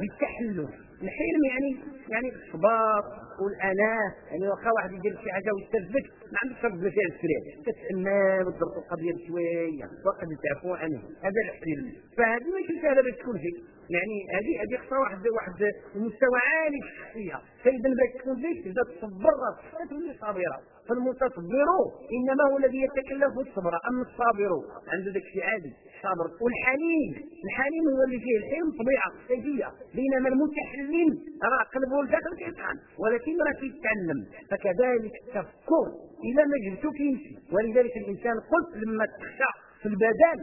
بالتحلم. الحلم يعني يعني الصبر والاناه يعني واخا واحد يدير شي حاجة ويستفدك ما عندكش رد فعل سريع تتحمل وتضرب القضية بشوية وقد تعفو عنه. هذا الحلم. فهذه ماشي سهله باش تكون فيك يعني هذه هذه خصها واحد واحد المستوى عالي في الشخصية. فاذا بغيت تكون فيك تبدا تصبر راسك تولي صابرة. فالمتصبر إنما هو الذي يتكلف بالصبر أما الصابر عنده ذاك الشيء عادي الصبر والحليم الحليم هو اللي فيه الحلم طبيعة كيفيه بينما المتحلم راه قلبه الداخل كيطحن ولكن راه كيتعلم فكذلك التفكر اذا ما جبتو كيمشي ولذلك الإنسان قلت لما تخشى في البدن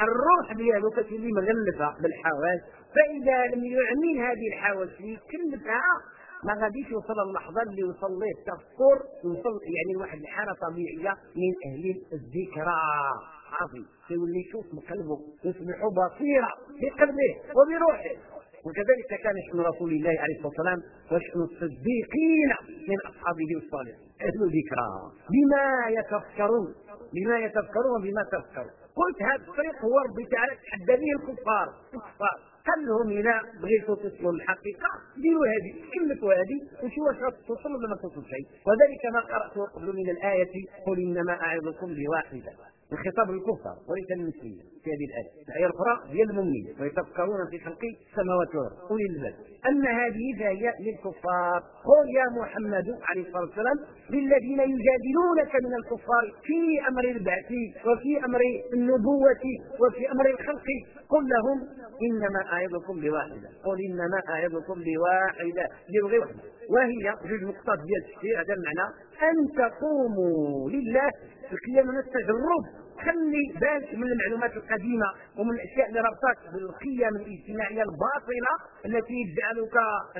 الروح ديالو كتولي مغلفه بالحواس. فإذا لم يعمل هذه الحواس يكلفها ما غاديش يوصل اللحظة اللي يوصل ليه التفكر يوصل يعني واحد الحالة طبيعية من أهل الذكرى. عظيم يولي يشوف بقلبه يصبح بصيرة بقلبه وبروحه. وكذلك كان شأن رسول الله عليه الصلاة والسلام وشأن الصديقين من أصحابه الصالحين أهل ذكرى بما يتفكرون. بما يتفكرون وبما تفكرون. قلت هذا الطريق هو ربي تعالى تحدى به الكفار. الكفار. قال لهم إلى بغيتوا تصلوا الحقيقة. ديروا هذه. كلمة هذه. وشو واش توصل ولا ما شيء وذلك ما قرأته قبل من الآية. قل إنما أعظكم بواحده الخطاب للكفار وليس للمسلمين في هذه الآية. الايه الاخرى هي المؤمنين ويتفكرون في خلق السماوات والأرض. أولي الباب. اما هذه فهي للكفار. قل يا محمد عليه الصلاة والسلام للذين يجادلونك من الكفار في أمر البعث وفي أمر النبوة وفي أمر الخلق. قل لهم إنما أعظكم بواحدة. قل إنما أعظكم بواحدة. يبغي وهي جوج نقطات ديال التفسير هذا المعنى أن تقوموا لله القيام من التجرد خلي بالك من المعلومات القديمة ومن الأشياء اللي ربطك بالقيم الاجتماعية الباطلة التي تجعلك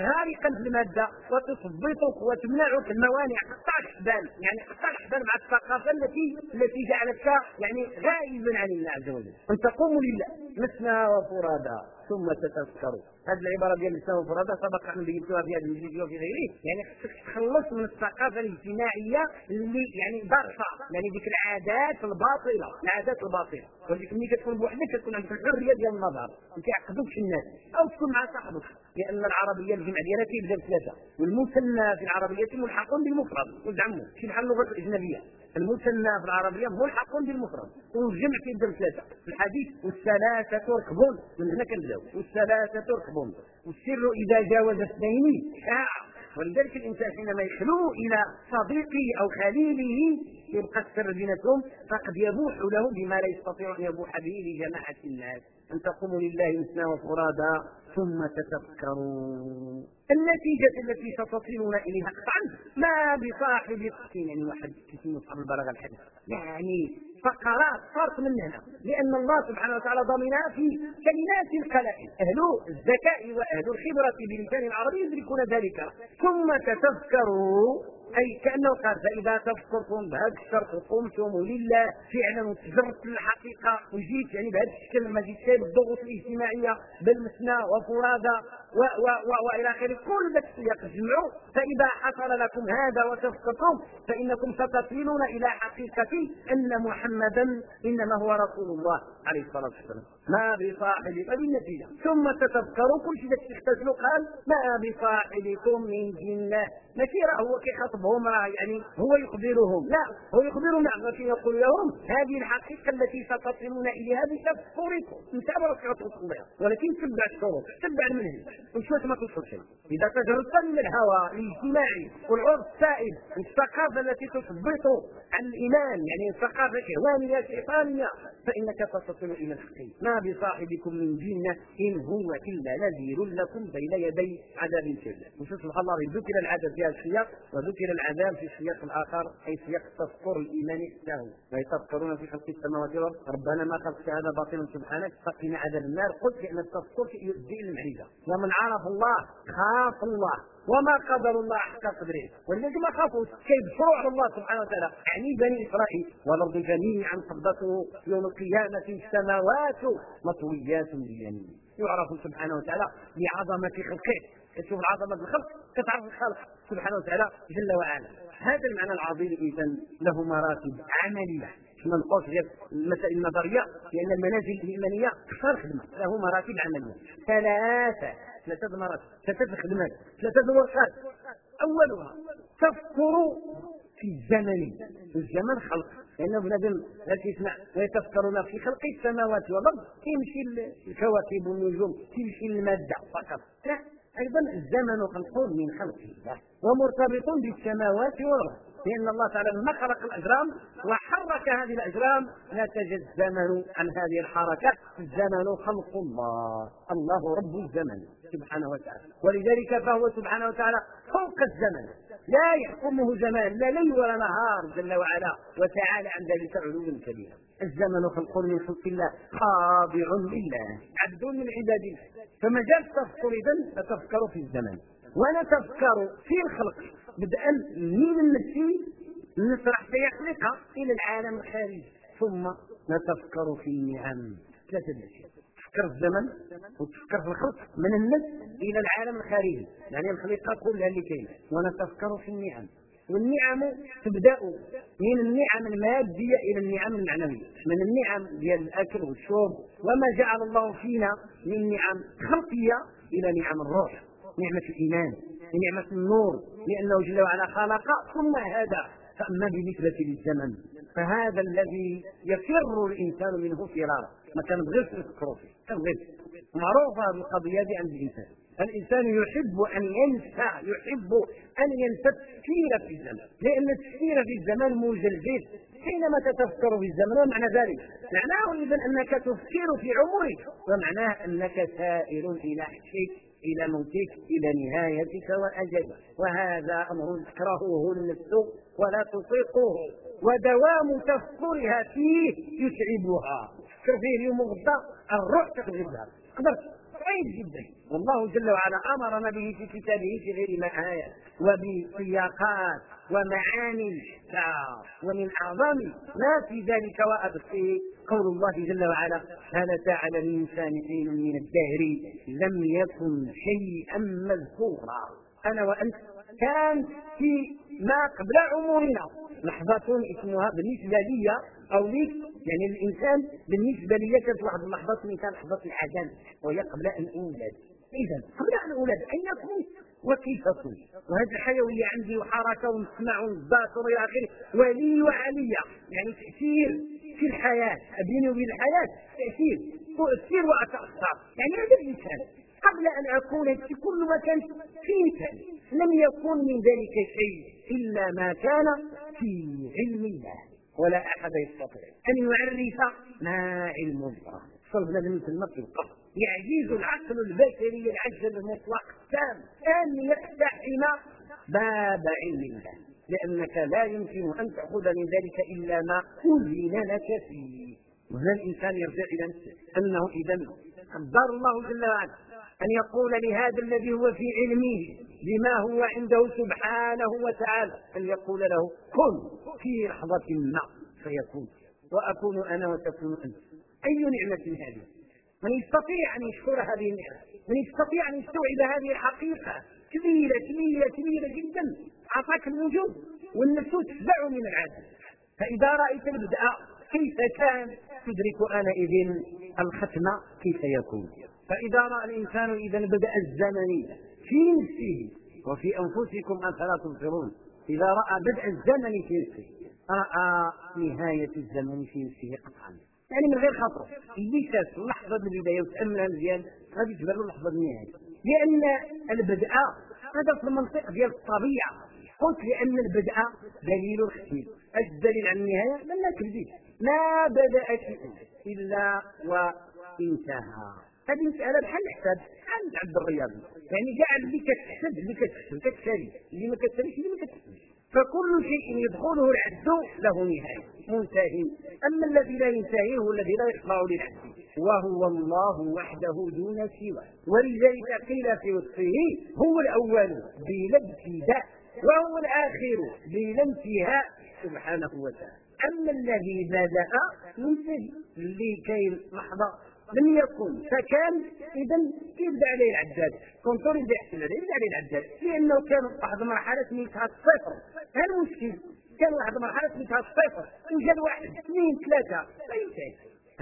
غارقا في المادة وتثبطك وتمنعك الموانع قطع الاحبال يعني قطع الاحبال مع الثقافة التي التي جعلتك يعني غائبا عن الله عز وجل. أن تقوموا لله مثنى وفرادى. ثم تتذكروا هذه العبارة ديال لسان وفرادى سبق ان بينتها في هذا المجلس وفي غيره يعني خصك تخلص من الثقافة الاجتماعية اللي يعني ضرفه يعني ديك العادات الباطلة. العادات الباطلة. ولكن ملي كتكون بوحدك كتكون عندك الحرية ديال النظر. ما كيعقدوكش الناس. أو تكون مع صاحبك. لأن العربية الجمع ديالها كيبدأ بثلاثة. والمثنى في العربية ملحق بالمفرد. وزعموا. شي بحال اللغة الأجنبية. المثنى في العربية ملحق بالمفرد. والجمع كيبدا في الحديث والثلاثة ركبون من هنا كنبدأو. والثلاثة ركبون والسر إذا جاوز اثنين. شاع ولذلك الإنسان حينما يخلو إلى صديقه أو خليله يبقى السر بيناتهم فقد يبوح له بما لا يستطيع أن يبوح به لجماعة الناس. أن تقوموا لله مثنى وفرادا ثم تتفكروا. النتيجة التي ستصلون إليها. قطعا ما بصاحب يعني واحد كيسمى صاحب البلاغة الحديث. يعني فقرات صارت من هنا. لأن الله سبحانه وتعالى ضمنها في كلمات القلائل أهل الذكاء وأهل الخبرة بلسان العربي يدركون ذلك. ثم تتذكروا أي كانه قال فاذا تفكرتم بهذا الشرط وقمتم لله فعلا وتجربت الحقيقة وجيت يعني بهذا الشكل ما جيتش بالضغوط الاجتماعية بالمثنى وفرادى وإلى آخره كل ذاك السياق الجمع فإذا حصل لكم هذا وتفكرتم فإنكم ستصلون إلى حقيقة أن محمدا إنما هو رسول الله عليه الصلاة والسلام. ما بصاحب فبالنتيجه ثم تتذكروا كل شيء تختزلوا قال ما بصاحبكم من جنة. ماشي راه هو كيخاطبهم راه يعني هو يخبرهم. لا هو يخبرهم نعم لكن يقول لهم هذه الحقيقة التي ستصلون إليها بتفكركم انت ما توصل لها ولكن تبع الشروط تبع المنهج. وشويه ما توصل شيء. إذا تجردت من الهوى الاجتماعي والعرف السائد والثقافه التي تثبط الإيمان يعني ثقافه شهوانيه شيطانيه فإنك ستصل إلى الحقيقة. ما بصاحبكم من جنة إن هو إلا نذير لكم بين يدي عذاب شديد. وشوف سبحان الله ذكر العذاب في هذا السياق وذكر العذاب في السياق الآخر أي سياق التذكر الايماني له. ويتذكرون في خلق السماوات والأرض ربنا ما خلقت هذا باطلا سبحانك فقنا عذاب النار. قلت بان التذكر يؤدي إلى المعرفة. ومن عرف الله خاف الله. وما قدر الله حق قدره. ولذلك ما خافوا كيبشروا على الله سبحانه وتعالى. يعني بني إسرائيل والأرض جميعا قبضته يوم القيامة السماوات مطويات بيمينه يعرف سبحانه وتعالى بعظمة خلقه. تشوف العظمة الخلق كتعرف الخالق سبحانه وتعالى جل وعلا. هذا المعنى العظيم اذا له مراتب عملية. ما نقولش غير المسائل النظرية لأن المنازل الإيمانية أكثر خدمه له مراتب عملية. ثلاثة ثلاثة مراتب ثلاثة خدمات ثلاثة ورقات أولها تفكر في الزمن الزمن خلق لأن بنادم لا تسمع ويتفكرون في خلق السماوات والأرض. تمشي الكواكب والنجوم تمشي المادة فقط. لا أيضا الزمن خلق من خلق الله ومرتبط بالسماوات والأرض. لأن الله تعالى لما خلق الأجرام وحرك هذه الأجرام نتج الزمن عن هذه الحركة. الزمن خلق الله الله رب الزمن سبحانه وتعالى. ولذلك فهو سبحانه وتعالى فوق الزمن. لا يحكمه زمان لا ليل ولا نهار جل وعلا. وتعالى عن ذلك علو كبيرا الزمن خلق من خلق الله خاضع لله عبد من عباد الله. فما جاء التفكر اذا فتفكر في الزمن. ونتفكر في الخلق. بدءا من النفسي نطرح سيخلقها إلى العالم الخارجي. ثم نتفكر في النعم ثلاثة اشياء تفكر الزمن وتفكر في الخلق من النفس إلى العالم الخارجي. يعني الخليقة كلها اللي كاينة. ونتفكر في النعم. والنعم تبدأ من النعم المادية إلى النعم المعنوية. من النعم ديال الأكل والشرب وما جعل الله فينا من نعم خلقية إلى نعم الروح. نعمة الإيمان بنعمة النور لأنه جل وعلا خلق ثم هدى فأما بالنسبة للزمن فهذا الذي يفر الإنسان منه فرارا. ما كان بغير تفكروا فيه كان بغير معروفة هذه القضية عند الإنسان. الإنسان يحب أن ينسى يحب أن ينسى التفكير في الزمن. لأن التفكير في الزمن مجلد حينما تتفكر في الزمن ومعنى ذلك؟ معناه إذا أنك تفكر في عمرك ومعناه أنك سائر إلى شيء إلى موتك إلى نهايتك وأجلك وهذا أمر تكرهه النفس ولا تطيقه. ودوام تفكرها فيه يتعبها. تفكر فيه اليوم الروح تقبلها قدرت بعيد جدا. والله جل وعلا أمرنا به في كتابه في غير ما آية وبسياقات ومعاني. ومن أعظم ما في ذلك وأبقي قول الله جل وعلا هل على الإنسان حين من الدهر لم يكن شيئا مذكورا? أنا وأنت كان في ما قبل عمرنا لحظة اسمها بالنسبة لي أو لي يعني الإنسان بالنسبة لي كانت واحد اللحظة مثال لحظة العدم وهي قبل أن أولد. إذا قبل أن أولد أين كنت؟ وكيف كنت؟ وهذه واللي عندي وحركة ونسمع ونباشر إلى آخره. ولي وعليا. يعني تأثير في الحياة بيني وبين الحياة تأثير. تؤثر وأتأثر. يعني هذا الإنسان قبل أن أكون في كل مكان في مثال لم يكن من ذلك شيء. إلا ما كان في علم الله. ولا أحد يستطيع. أن يعرف ما علم الله. صلب بنادم يسمى في القبر يعجز العقل البشري العجز المطلق. تام. أن يقتحم باب علم الله. لأنك لا يمكن أن تأخذ من ذلك إلا ما أذن لك فيه. وهنا الإنسان يرجع إلى نفسه؟ أنه اذا قدر الله جل وعلا. أن يقول لهذا الذي هو في علمه بما هو عنده سبحانه وتعالى أن يقول له كن في لحظة ما فيكون وأكون أنا وتكون أنت. أي نعمة هذه؟ من يستطيع أن يشكر هذه النعمة من يستطيع أن يستوعب هذه الحقيقة. كبيرة كبيرة كبيرة جدا. أعطاك الوجود والنفس تتبع من العالم فإذا رأيت البدء كيف كان تدرك آنئذ الختم؟ كيف يكون؟ فإذا رأى الإنسان إذا بدأ الزمن في نفسه وفي أنفسكم أفلا تبصرون. إذا رأى بدء الزمن في نفسه رأى نهاية الزمن في نفسه قطعا يعني من غير خطر. اللي شاف لحظة البداية وتأملها مزيان غادي تبان له لحظة النهاية. لأن البدء هذا في المنطق ديال الطبيعة. قلت لأن البدء دليل الختم. الدليل على النهاية لم نكذب. ما بدأ شيء إلا وانتهى. هذه مسألة بحال الحساب بحال عبد الرياضي يعني كاع اللي كتحسب اللي كتحسب كتسالي اللي ما كتساليش اللي ما كتحسبش. فكل شيء يدخله العد له نهاية. منتهي. أما الذي لا ينتهي هو الذي لا يخضع للعد وهو الله وحده دون سواه. ولذلك قيل في وصفه هو الأول بلا ابتداء وهو الآخر بلا انتهاء سبحانه وتعالى. أما الذي بدأ منتهي اللي كاين لحظة لم يكن. فكان اذا يبدأ عليه العداد كونتور يبدأ يحسب عليه يبدأ عليه العداد لأنه كان واحد المرحله سميتها الصفر هذا المشكل. كان واحد المرحله سميتها الصفر يوجد واحد اثنين ثلاثة. لا ينتهي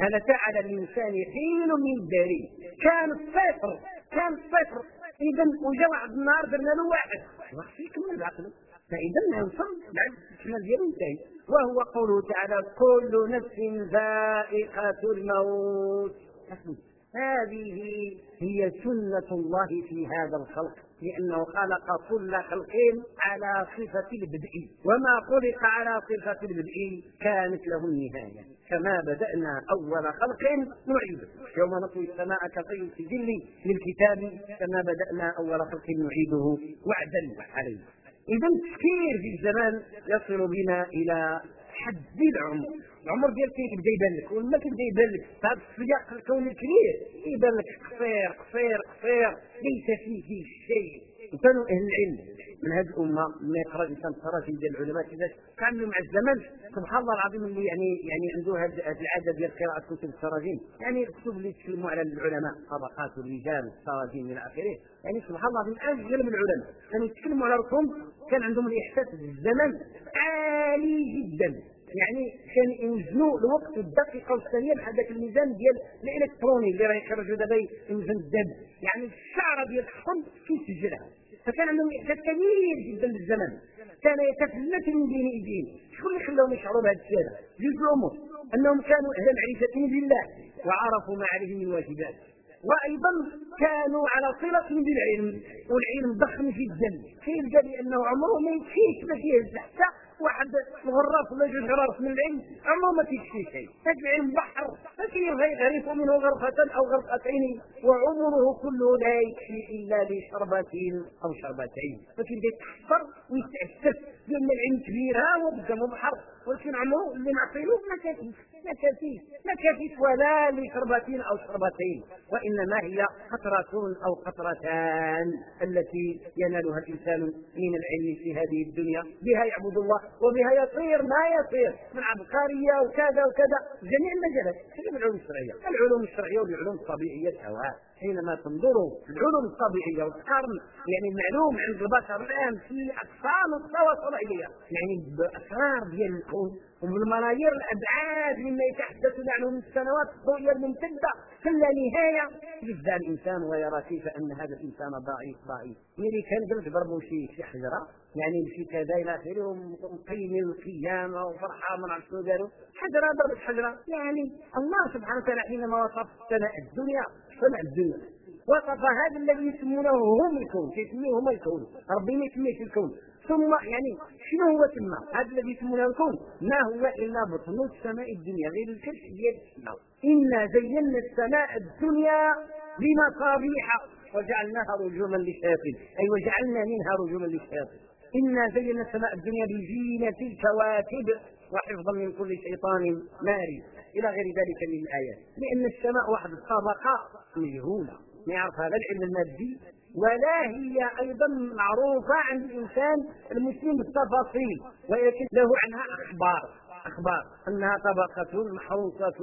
هل على الإنسان حين من الداري كان الصفر كان الصفر اذا وجا واحد النهار درنا له واحد. واخا يكمل بعقله فاذا ما يوصل بعد الكمال ديالو ينتهي. وهو قوله تعالى كل نفس ذائقة الموت. هذه هي سنة الله في هذا الخلق لأنه خلق كل خلق على صفة البدء. وما خلق على صفة البدء كانت له النهاية. كما بدأنا أول خلق نعيده. يوم نطوي السماء كطي السجل للكتاب كما بدأنا أول خلق نعيده وعدا عليه. إذا التفكير في الزمان يصل بنا إلى حد العمر العمر ديالك كيبدا يبان لك ولما كيبدا يبان لك. هذا السياق الكوني الكبير يبان لك قصير قصير قصير ليس فيه شيء. وكانوا أهل العلم. من هذه الأمة ما يقرأ الإنسان التراجم ديال العلماء كيفاش تعاملوا مع الزمن سبحان الله العظيم اللي يعني يعني عنده هذه العادة ديال قراءة كتب التراجم يعني الكتب اللي يتكلموا على العلماء طبقات الرجال التراجم إلى آخره. يعني سبحان الله العظيم أجل من العلماء. كانوا يتكلموا على رسوم كان عندهم الإحساس بالزمن عالي جدا. يعني كان يوزنوا الوقت الدقيقة والثانية بحال ذاك الميزان ديال الإلكتروني اللي راه يخرجوا دابا يوزن الدم. يعني الشعرة ديال الحكم كيسجلها فكان عندهم إحساس كبير جدا بالزمن. كان يتفلت من بين ايديهم شكون اللي خلاهم يشعروا بهذا الشيء جوج الأمور. أنهم كانوا أهل معرفه بالله وعرفوا ما عليهم من واجبات. وأيضا كانوا على صلة بالعلم والعلم ضخم جدا. كيلقى بأنه عمره ما يكفيش ما فيه حتى واحد غراف ولا جوج غراف من العلم عمره ما تكفي شيء هذا العلم بحر يغرف منه غرفة أو غرفتين وعمره كله لا يكفي إلا لشربة أو شربتين. لكن يتحفر ويتأسف لأن العلم كبير ها هو قدامه بحر. ولكن عمره اللي نعطيه ما كافيش ما كافيش ما كافيش ولا لشربة أو شربتين وإنما هي قطرة أو قطرتان التي ينالها الإنسان من العلم في هذه الدنيا بها يعبد الله وبها يصير ما يصير من عبقرية وكذا وكذا جميع المجالات هذه العلوم الشرعية العلوم الشرعية والعلوم الطبيعية سواء. حينما تنظروا في العلوم الطبيعية والقرن يعني المعلوم عند البشر الآن في اقصى مستوى الصناعيه يعني بأسرار ديال الكون وبالملايير الأبعاد مما يتحدث عنه من السنوات الضوئيه الممتدة كلا نهايه يبدا الإنسان ويرى كيف أن هذا الإنسان ضعيف ضعيف. ملي كان قلت ضربوا شي حجرة. يعني مشي كذا إلى اخره ومقيم القيامة وفرحه من عرف شنو داروا حجرة ضربت حجرة. يعني الله سبحانه وتعالى حينما وصف سماء الدنيا سماء الدنيا وصف هذا الذي يسمونه هم الكون. كيسميه هم الكون. ربي ما يسميش الكون. ثم يعني شنو هو ثم هذا الذي يسمونه الكون. ما هو إلا بطن السماء الدنيا غير الكشف ديال السماء. إنا زينا السماء الدنيا بمصابيح وجعلناها رجوما للشياطين. أي وجعلنا منها رجوما للشياطين. إنا زينا السماء الدنيا بزينة الكواكب. وحفظا من كل شيطان ماري. إلى غير ذلك من الايات لأن السماء واحد الطبقه مجهولة. ما يعرف هذا؟ العلم المادي. ولا هي أيضا معروفة عند الإنسان المسلم بالتفاصيل. ولكن له عنها أخبار. أخبار. أنها طبقة محروسه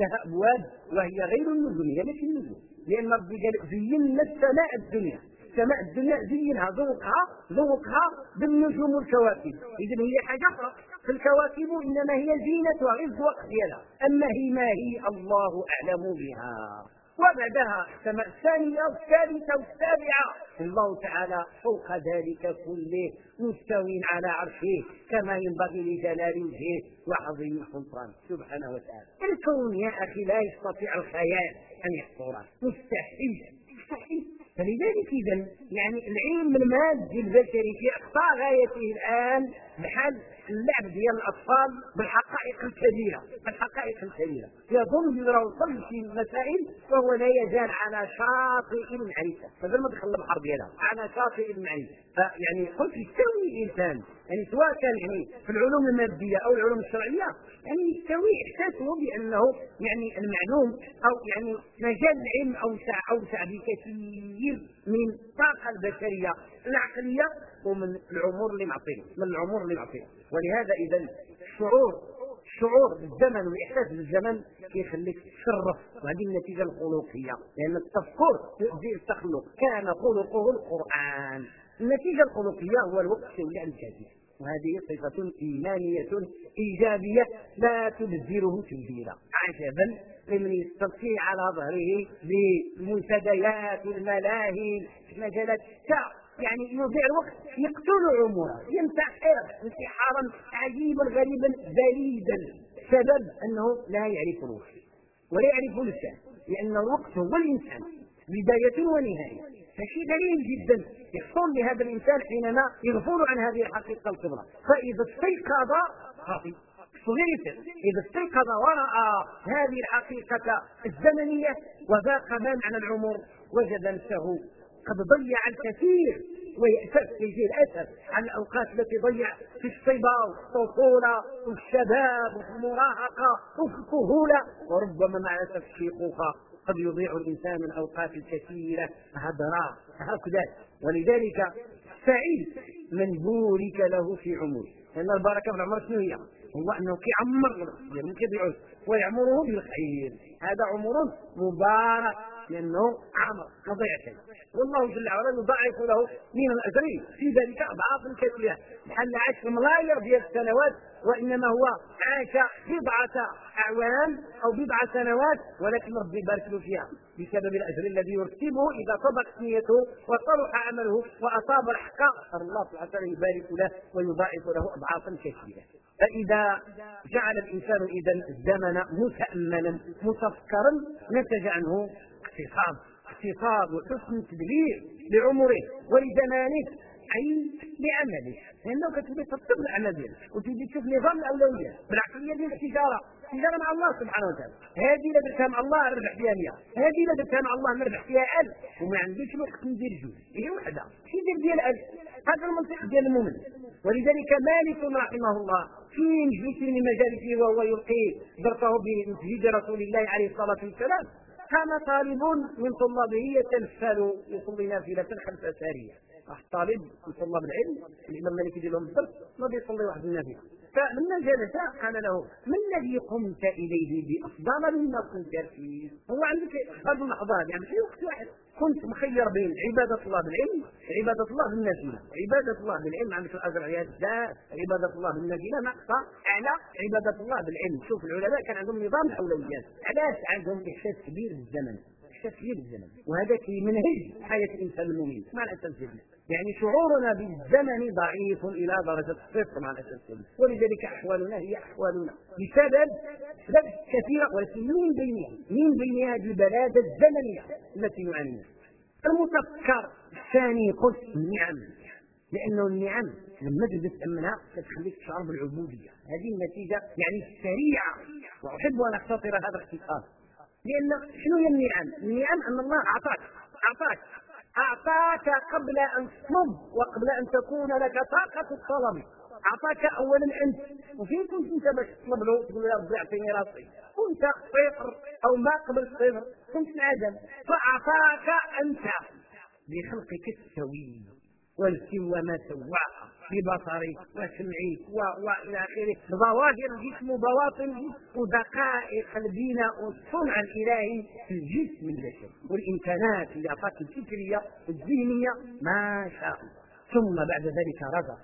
لها أبواب. وهي غير النجوم هي مش النجوم؟ لأن ربي قال زينا السماء الدنيا. السماء الدنيا زينها. ذوقها. ذوقها بالنجوم والكواكب. اذا هي حاجة أخرى. فالكواكب إنما هي زينتها غير الذوق ديالها أما هي ما هي الله أعلم بها. وبعدها السماء الثانية والثالثة والسابعة الله تعالى فوق ذلك كله مستوي على عرشه كما ينبغي لجلال وجهه وعظيم سلطانه سبحانه وتعالى. الكون يا أخي لا يستطيع الخيال أن يحصره مستحيل. مستحيل. فلذلك إذا يعني العلم المادي البشري في أقصى غايته الآن بحال اللعب ديال الأطفال بالحقائق الكبيرة الحقائق الكبيرة. يظن يرى وصل في مسائل وهو لا يزال على شاطئ المعرفه هذا دخل البحر ديالها على شاطئ المعرفه يعني قلت يستوي الإنسان. يعني سواء كان يعني في العلوم المادية أو العلوم الشرعية يعني يستوي إحساسه بأنه يعني المعلوم أو يعني مجال العلم اوسع اوسع بكثير من الطاقه البشرية. العقليه ومن العمر اللي معطيه من العمر اللي معطيه ولهذا إذا الشعور الشعور بالزمن والاحساس بالزمن كيخليك تشرف وهذه النتيجة الخلقية. لأن التفكر يؤدي التخلق كان خلقه القرآن. النتيجة الخلقية هو الوقت السريع الجديد وهذه صفة إيمانية إيجابية لا تبذره تبذيرا. عجبا لمن يستطيع على ظهره بمنتديات الملاهي مجالات يعني يضيع الوقت يقتل عمره ينتحر انتحارا عجيبا غريبا بليدا سبب أنه لا يعرف الوقت ولا يعرف الانسان لأن الوقت هو الإنسان بداية ونهاية. فشيء دليل جدا يحصل لهذا الإنسان حينما يغفل عن هذه الحقيقة الكبرى. فإذا استيقظ خاطئ صغير. إذا استيقظ ورأى هذه الحقيقة الزمنية وذاق ما معنى العمر وجد نفسه قد ضيع الكثير. ويأسف يجي الأسف عن الأوقات التي ضيع في الصبا والطفولة والشباب وفي المراهقة وفي الكهولة وربما مع الأسف الشيخوخة قد يضيع الإنسان من أوقات كثيرة هدراء هكذا. ولذلك سعيد من بورك له في عمره. لأن البركة في العمر شنو هي؟ هو أنه كيعمر ويعمره بالخير. هذا عمر مبارك. لأنه عمر شيء والله جل وعلا يضاعف له من الاجر في ذلك أضعاف كثيرة. بحال عاش ملايير ديال السنوات وإنما هو عاش بضعة أعوام أو بضع سنوات ولكن ربي يبارك له فيها. بسبب الأجر الذي يرتبه إذا صدقت نيته وصلح عمله وأصاب الحق الله سبحانه وتعالى يبارك له ويضاعف له اضعافا كثيرة. فإذا جعل الإنسان إذا الزمن متأملا متفكرا نتج عنه اقتصاد اقتصاد وحسن تدبير لعمره ولزمانه أي لعمله. لأنه كتبي ترتب الاعمال ديالك وتبي تشوف نظام الاولويات بالعقلية ديال التجارة التجارة مع الله سبحانه وتعالى. هذه الا درتها مع الله نربح فيها 100 هذه الا درتها مع الله نربح فيها 1000 وما عنديش وقت ندير جوج. هي وحدة. شي دير ديال 1000 هذا المنطق ديال المؤمن. ولذلك مالك رحمه الله في مجلس من مجالسه وهو يلقي درسه بمسجد رسول الله عليه الصلاة والسلام. كان طالب من طلابه يتنفل يصلي نافلة خلف ساريه واحد طالب من طلاب العلم الإمام مالك يدير لهم الدرس ما بيصلي واحد النافلة. فلما جلس قال له ما الذي قمت إليه بأفضل مما كنت فيه؟ هو عندك هذه اللحظات يعني في وقت واحد. كنت مخير بين عبادة الله بالعلم عبادة الله بالنافلة عبادة الله بالعلم عندك الأجر عياد ذات عبادة الله بالنافلة ناقصة أعلى. عبادة الله بالعلم. شوف العلماء كان عندهم نظام الأولويات علاش؟ عندهم إحساس كبير بالزمن. كبير بالزمن وهذا كيمنهج حياة الإنسان المؤمن مع الأسف يعني شعورنا بالزمن ضعيف إلى درجة الصفر مع الاسف ولذلك أحوالنا هي أحوالنا. بسبب اسباب كثيرة ولكن من بينها من بينها البلاده الزمنية التي نعاني منها. المتفكر الثاني قلت النعم. لأنه النعم لما تبدا تامنها تخليك تشعر بالعبودية. هذه النتيجة يعني السريعة. وأحب أن أختصر هذا الاختصار. لأن شنو هي النعم؟ النعم أن الله أعطاك أعطاك أعطاك قبل أن تطلب وقبل أن تكون لك طاقة الطلب. أعطاك أولا أنت. وفين كنت أنت باش تطلب له تقول يا ربي أعطيني راسي. كنت صفر أو ما قبل صفر كنت عدم فأعطاك أنت. بخلقك السوي. والسوى ما سواها ببصري وسمعي والى آخره. ظواهر الجسم وبواطن ودقائق البناء والصنع الإلهي في الجسم البشري والإمكانات اعطاك الفكرية الذهنيه ما شاء الله. ثم بعد ذلك رزق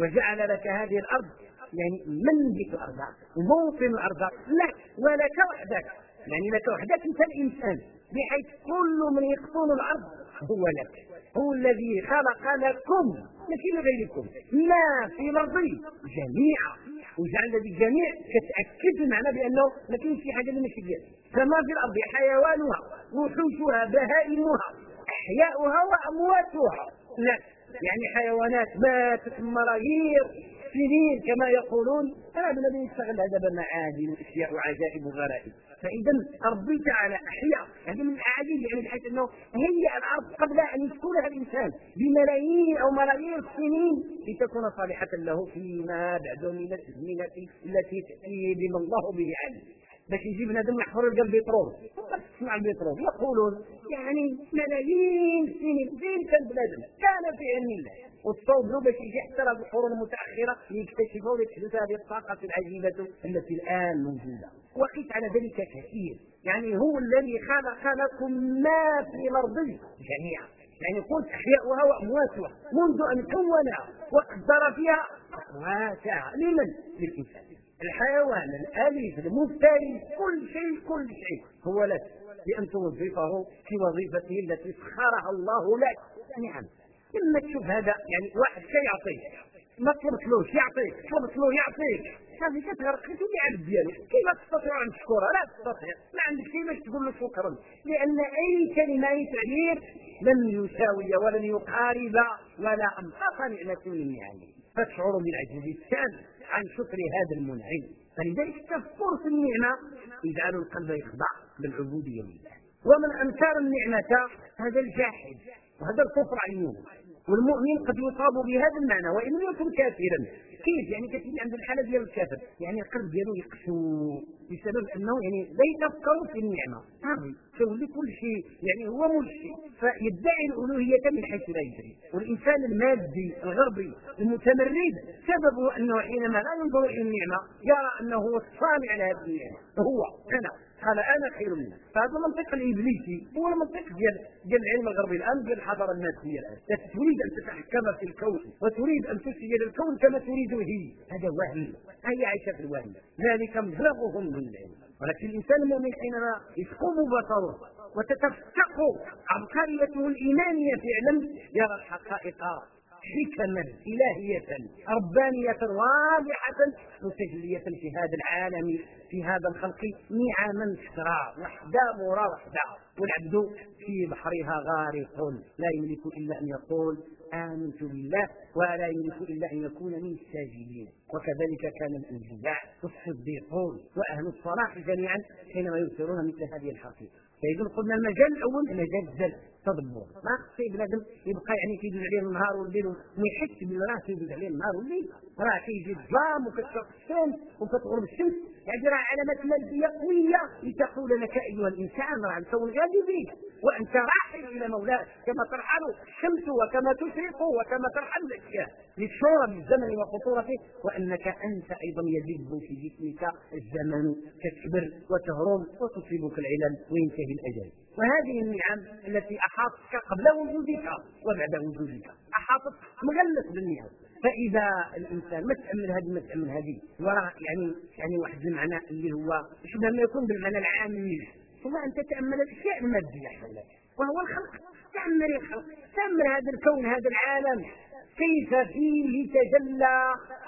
وجعل لك هذه الأرض يعني منبت الارزاق وموطن الارزاق لك ولك وحدك. يعني لك وحدك أنت الإنسان بحيث كل من يقطن الأرض هو لك. هو الذي خلق لكم لكن لغيركم ما في الأرض جميعا وجعل هذه الجميع كتأكد المعنى بأنه ما كاينش شي حاجة اللي ماشي ديالها فما في الأرض حيوانها وحوشها بهائمها أحياؤها وأمواتها. لا. يعني حيوانات ماتت ملايير سنين كما يقولون. هذا الذي يستغل هذا بمعادن واشياء وعجائب وغرائب. فإذا ربي تعالى احيا هذه من الاعاجيب يعني بحيث أنه هيئ الأرض قبل أن يسكنها الإنسان بملايين أو ملايين السنين لتكون صالحة له فيما بعد من الازمنه التي تأتي بما الله به عليم. باش يجي بنادم يحفر يلقى البترول تسمع البترول يقولون يعني ملايين السنين فين كان بنادم كان في علم الله. والصوب باش يجي حتى القرون المتأخرة ليكتشفوا ويكتشفوا هذه الطاقة العجيبة التي الآن موجودة. وقيس على ذلك كثير. يعني هو الذي خلق لكم ما في الأرض جميعا. يعني قلت أحياؤها وأمواتها منذ أن كونها وقدر فيها أقواتها. لمن؟ للإنسان. الحيوان الأليف المفترس كل شيء كل شيء. هو لك. لأن توظفه في وظيفته التي سخرها الله لك. نعم. لما تشوف هذا يعني واحد شيء يعطيك. ما طلبتلوش يعطيك. طلبت له يعطيك. هذه كتغرق في العبد ديالك كيف تستطيع أن تشكرها لا تستطيع. ما عندك شيء باش تقول له شكرا. لأن أي كلمة تعبير لن يساوي ولن يقارب ولا انقص نعمه من نعمه فتشعر بالعجز التام عن شكر هذا المنعم. فلذلك التفكر في النعمه يجعل القلب يخضع بالعبوديه لله. ومن انكر النعمة هذا الجاحد وهذا الكفر عينه والمؤمن قد يصاب بهذا المعنى وإن لم يكن كافرا. كيف؟ يعني كتجي عند الحالة ديال الكافر. يعني القلب ديالو يقسو بسبب أنه يعني لا يتفكر في النعمة. صافي تولي كل شيء. يعني هو ملشي فيدعي الألوهية من حيث لا يدري. والإنسان المادي الغربي المتمرد سببه أنه حينما لا ينظر إلى النعمة يرى أنه هو الصانع لهذه النعمة. هو أنا. قال أنا خير منه فهذا المنطق الإبليسي هو المنطق ديال ديال العلم الغربي. الآن ديال الحضارة الناسيه الان تريد أن تتحكم في الكون وتريد أن تسير الكون كما تريد هي هذا وهم هي عايشه في الوهم ذلك مبلغهم من العلم. ولكن الإنسان المؤمن حينما يسقم بصره وتتفتق عبقريته الإيمانية فعلا يرى الحقائق حكما إلهية ربانية واضحة متجلية في هذا العالم في هذا الخلق نعما ترى وحدة مرى وحدة. والعبد في بحرها غارق لا يملك إلا أن يقول آمنت بالله ولا يملك إلا أن يكون من الساجدين. وكذلك كان الأنبياء والصديقون وأهل الصلاح جميعا حينما يبصرون مثل هذه الحقيقة. فإذا قلنا المجال الأول مجال الزل التدبر ما خص بنادم يبقى يعني كيدوز عليه النهار والليل وما يحس باللي راه كيدوز عليه النهار والليل. راه كيجي الظلام وكتشرق الشمس وكتغرب الشمس. يعني راه علامات مادية قوية لتقول لك أيها الإنسان راه انت غادي بك وأنت راحل إلى مولاك كما ترحل الشمس وكما تشرق وكما ترحل الأشياء. للشعور بالزمن وخطورته. وأنك أنت أيضا يجب في جسمك الزمن. تكبر وتهرم وتصيبك العلل وينتهي الأجل. وهذه النعم التي أحاطتك قبل وجودك وبعد وجودك. أحاطت مغلف بالنعم. فإذا الإنسان ما تامل هذه ما تامل هذه وراه يعني يعني واحد المعنى اللي هو شبه ما يكون بالمعنى العام منه ثم أنت تأمل الاشياء الماديه حولك وهو الخلق. تأمل الخلق. تأمل هذا الكون هذا العالم. كيف فيه تجلى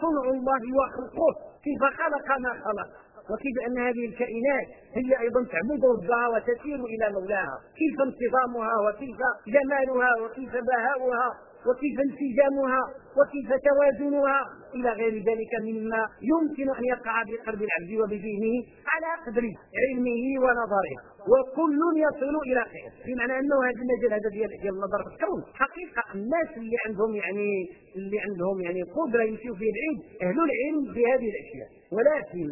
صنع الله وخلقه؟ كيف خلق ما خلق؟ وكيف أن هذه الكائنات هي أيضا تعبد ربها وتسير إلى مولاها. كيف انتظامها وكيف جمالها وكيف بهاؤها وكيف انسجامها وكيف توازنها؟ إلى غير ذلك مما يمكن أن يقع بقلب العبد وبذهنه على قدر علمه ونظره. وكل يصل إلى خير. بمعنى أنه هذا المجال هذا ديال النظر في الكون. حقيقة الناس اللي عندهم يعني اللي عندهم يعني قدرة يمشيوا فيه العيد أهل العلم بهذه الأشياء. ولكن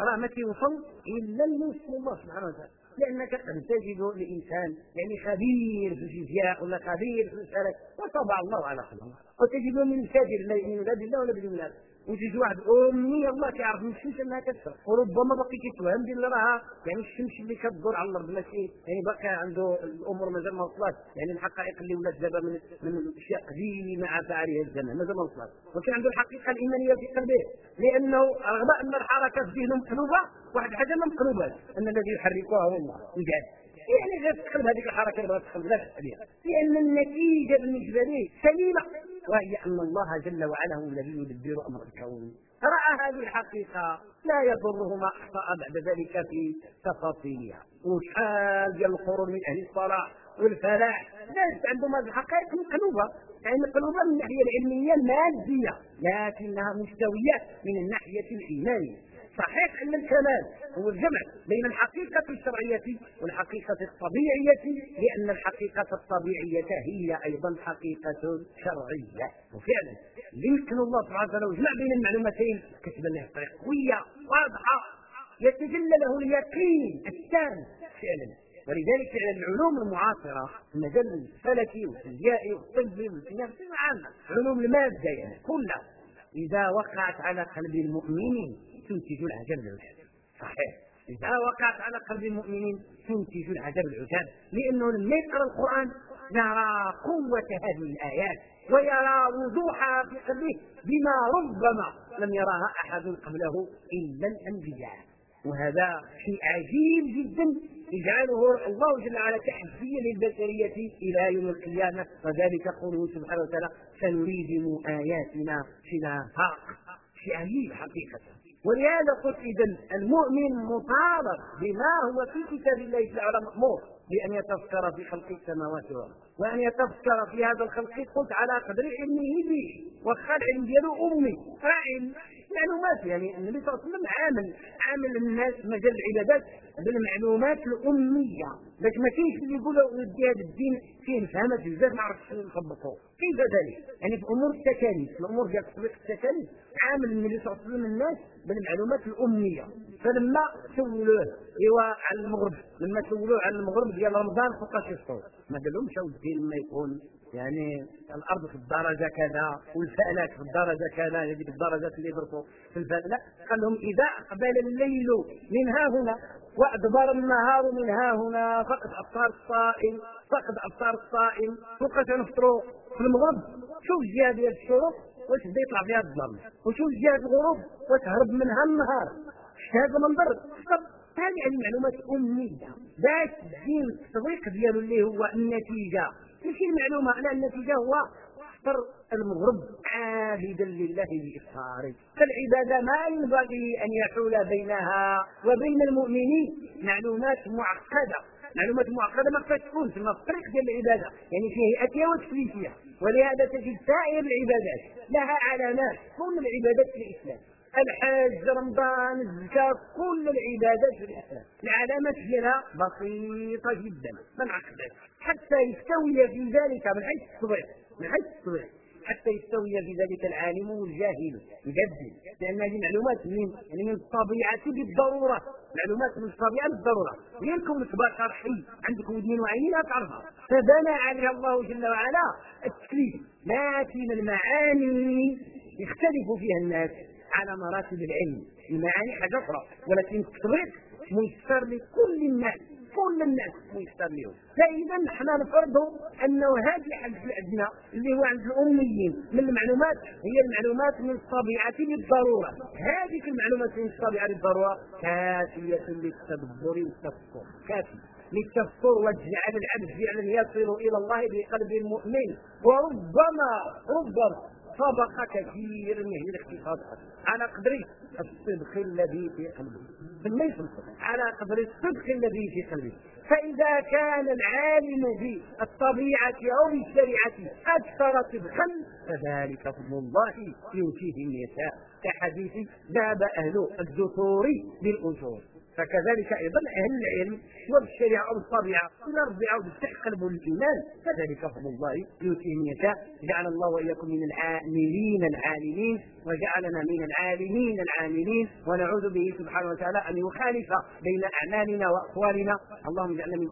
راه ما كيوصل إلا لوصف الله سبحانه وتعالى. لأنك تجد لانسان يعني خبير في الفيزياء ولا خبير في الفلك وطبع الله على قلبه. وتجد من فاجر لا يؤمن لا بالله ولا باليوم الآخر. وتجي واحد أمي الله كيعرف من الشمس إنها كتسرق وربما باقي كيتوهم بان راها يعني الشمس اللي كتدور على الأرض ماشي. يعني باقي عنده الأمور مازال ما وصلت. يعني الحقائق اللي ولات دابا من من الأشياء قديمه عفى عليها الزمن مازال ما وصلت. ولكن عنده الحقيقة الإيمانية في قلبه. لأنه رغم أن الحركه في ذهنه مقلوبة واحد حاجة ما مقلوبة. أن الذي يحركها هو الله. وجعل يعني غير تقلب هذيك الحركة اللي تقلب لا بها لأن النتيجة بالنسبة ليه سليمة. وهي ان الله جل وعلا هو الذي يدبر أمر الكون. راى هذه الحقيقة لا يضره ما أخطأ بعد ذلك في تفاصيلها. وشحال ديال من أهل الصلاح والفلاح. ناس عندهم هذه الحقائق مقلوبة. يعني مقلوبة من الناحية العلمية المادية. لكنها مستوية من الناحية الإيمانية. صحيح ان الكمال. هو الجمع بين الحقيقة الشرعية والحقيقة الطبيعية لأن الحقيقة الطبيعية هي أيضا حقيقة شرعية. وفعلا يمكن الله سبحانه وتعالى يجمع بين المعلومتين. كتب له طريقه قويه واضحة يتجلى له اليقين التام. فعلا. ولذلك فعلا العلوم المعاصرة المجال الفلكي والفيزيائي والطبي والكيمياء عامه علوم المادة يعني كلها إذا وقعت على قلب المؤمنين تنتج العجب العجاب صحيح. إذا وقعت على قلب المؤمنين تنتج العجب العجاب لأنه لما يقرأ القرآن يرى قوة هذه الآيات ويرى وضوحها في قلبه بما ربما لم يراها أحد قبله إلا الأنبياء. وهذا شيء عجيب جدا يجعله الله جل وعلا تحديا للبشرية إلى يوم القيامة. وذلك قوله سبحانه وتعالى سنريهم آياتنا في الآفاق شيء عجيب حقيقة. ولهذا قلت اذا المؤمن مطالب بما هو في كتاب الله تعالى مأمور بأن يتفكر في خلق السماوات والأرض وأن يتفكر في هذا الخلق قلت على قدر علمه به وخا العلم امي فاعل معلومات يعني النبي صلى الله عليه وسلم عامل عامل الناس مجال العبادات بالمعلومات الأمية. باش ما كاينش اللي يقول ودي هذا الدين فيه نفهمات بزاف ما عرفتش نطبقه كيف ذلك. يعني في أمور التكاليف في الأمور ديال تطبيق التكاليف. عامل النبي صلى الله عليه وسلم الناس بالمعلومات الأمية. فلما سولوه إيوا على المغرب لما سولوه على المغرب ديال رمضان فوقاش يفطر ما قال لهمش اودي لما يكون. يعني الأرض في الدرجة كذا والفلك في الدرجة كذا هذه الدرجات اللي يدرسوا في الفلك لا قال لهم إذا اقبل الليل من ها هنا وأدبر النهار من ها هنا فقد افطر الصائم فقد افطر الصائم وقت نفطروا في المغرب. شوف الجهه ديال الشروق واش بدا يطلع فيها الظلم؟ وشوف جهه الغروب؟ وتهرب منها النهار. هذا المنظر؟ هذه يعني معلومات أمية. باش تجي التطبيق ديالو اللي هو النتيجة. ماشي المعلومة لا النتيجه هو فطر المغرب عابدا لله بإفطاره فالعبادة ما ينبغي أن يحول بينها وبين المؤمنين معلومات معقدة. معلومات معقدة ما قد تكون في الطريق ديال العبادة. يعني في هيئتها وتكليفها ولهذا تجد سائر العبادات لها علامات. كل العبادات في الإسلام. الحج رمضان الزكاة كل العبادات في الإسلام العلامات ديالها بسيطة جدا ما نعقدهاش. حتى يستوي في ذلك من حيث التضعيف من حيث التضعيف حتى يستوي في ذلك العالم والجاهل يجدد لأن هذه معلومات من يعني من الطبيعة بالضرورة. معلومات من الطبيعة بالضرورة. غيركم بشر حي عندكم اثنين وعينين تعرفها. فبنى عليها الله جل وعلا التكليف. لكن المعاني يختلف فيها الناس. على مراتب العلم. المعاني حاجة أخرى. ولكن التطبيق ميسر لكل الناس. كل الناس ميسر لهم. فإذا نحن نفرض أنه هذه الحد الادنى اللي هو عند الأميين. من المعلومات هي المعلومات من الطبيعة بالضروره هذه المعلومات من الطبيعة بالضروره كافية للتدبر والتفكر. كافيه للتفكر وتجعل العبد فعلا يصل إلى الله بقلب مؤمن. وربما ربما سبق كثير من الاختصاص على قدر الصدق الذي في قلبه. ليس على قدر الصدق الذي في قلبه. فإذا كان العالم بالطبيعة أو بالشريعة أكثر صدقا فذلك فضل الله يؤتيه يشاء كحديث ذهب أهل الدثور بالأجور. فكذلك أيضا أهل العلم والشريعه والطبيعه نرجع بالتحقق الايمان كذلك فضل الله يؤتيه من يشاء. جعل الله وإياكم من العاملين العالمين وجعلنا من العالمين العاملين. ونعوذ به سبحانه وتعالى أن يخالف بين أعمالنا وأقوالنا. اللهم اجعلنا من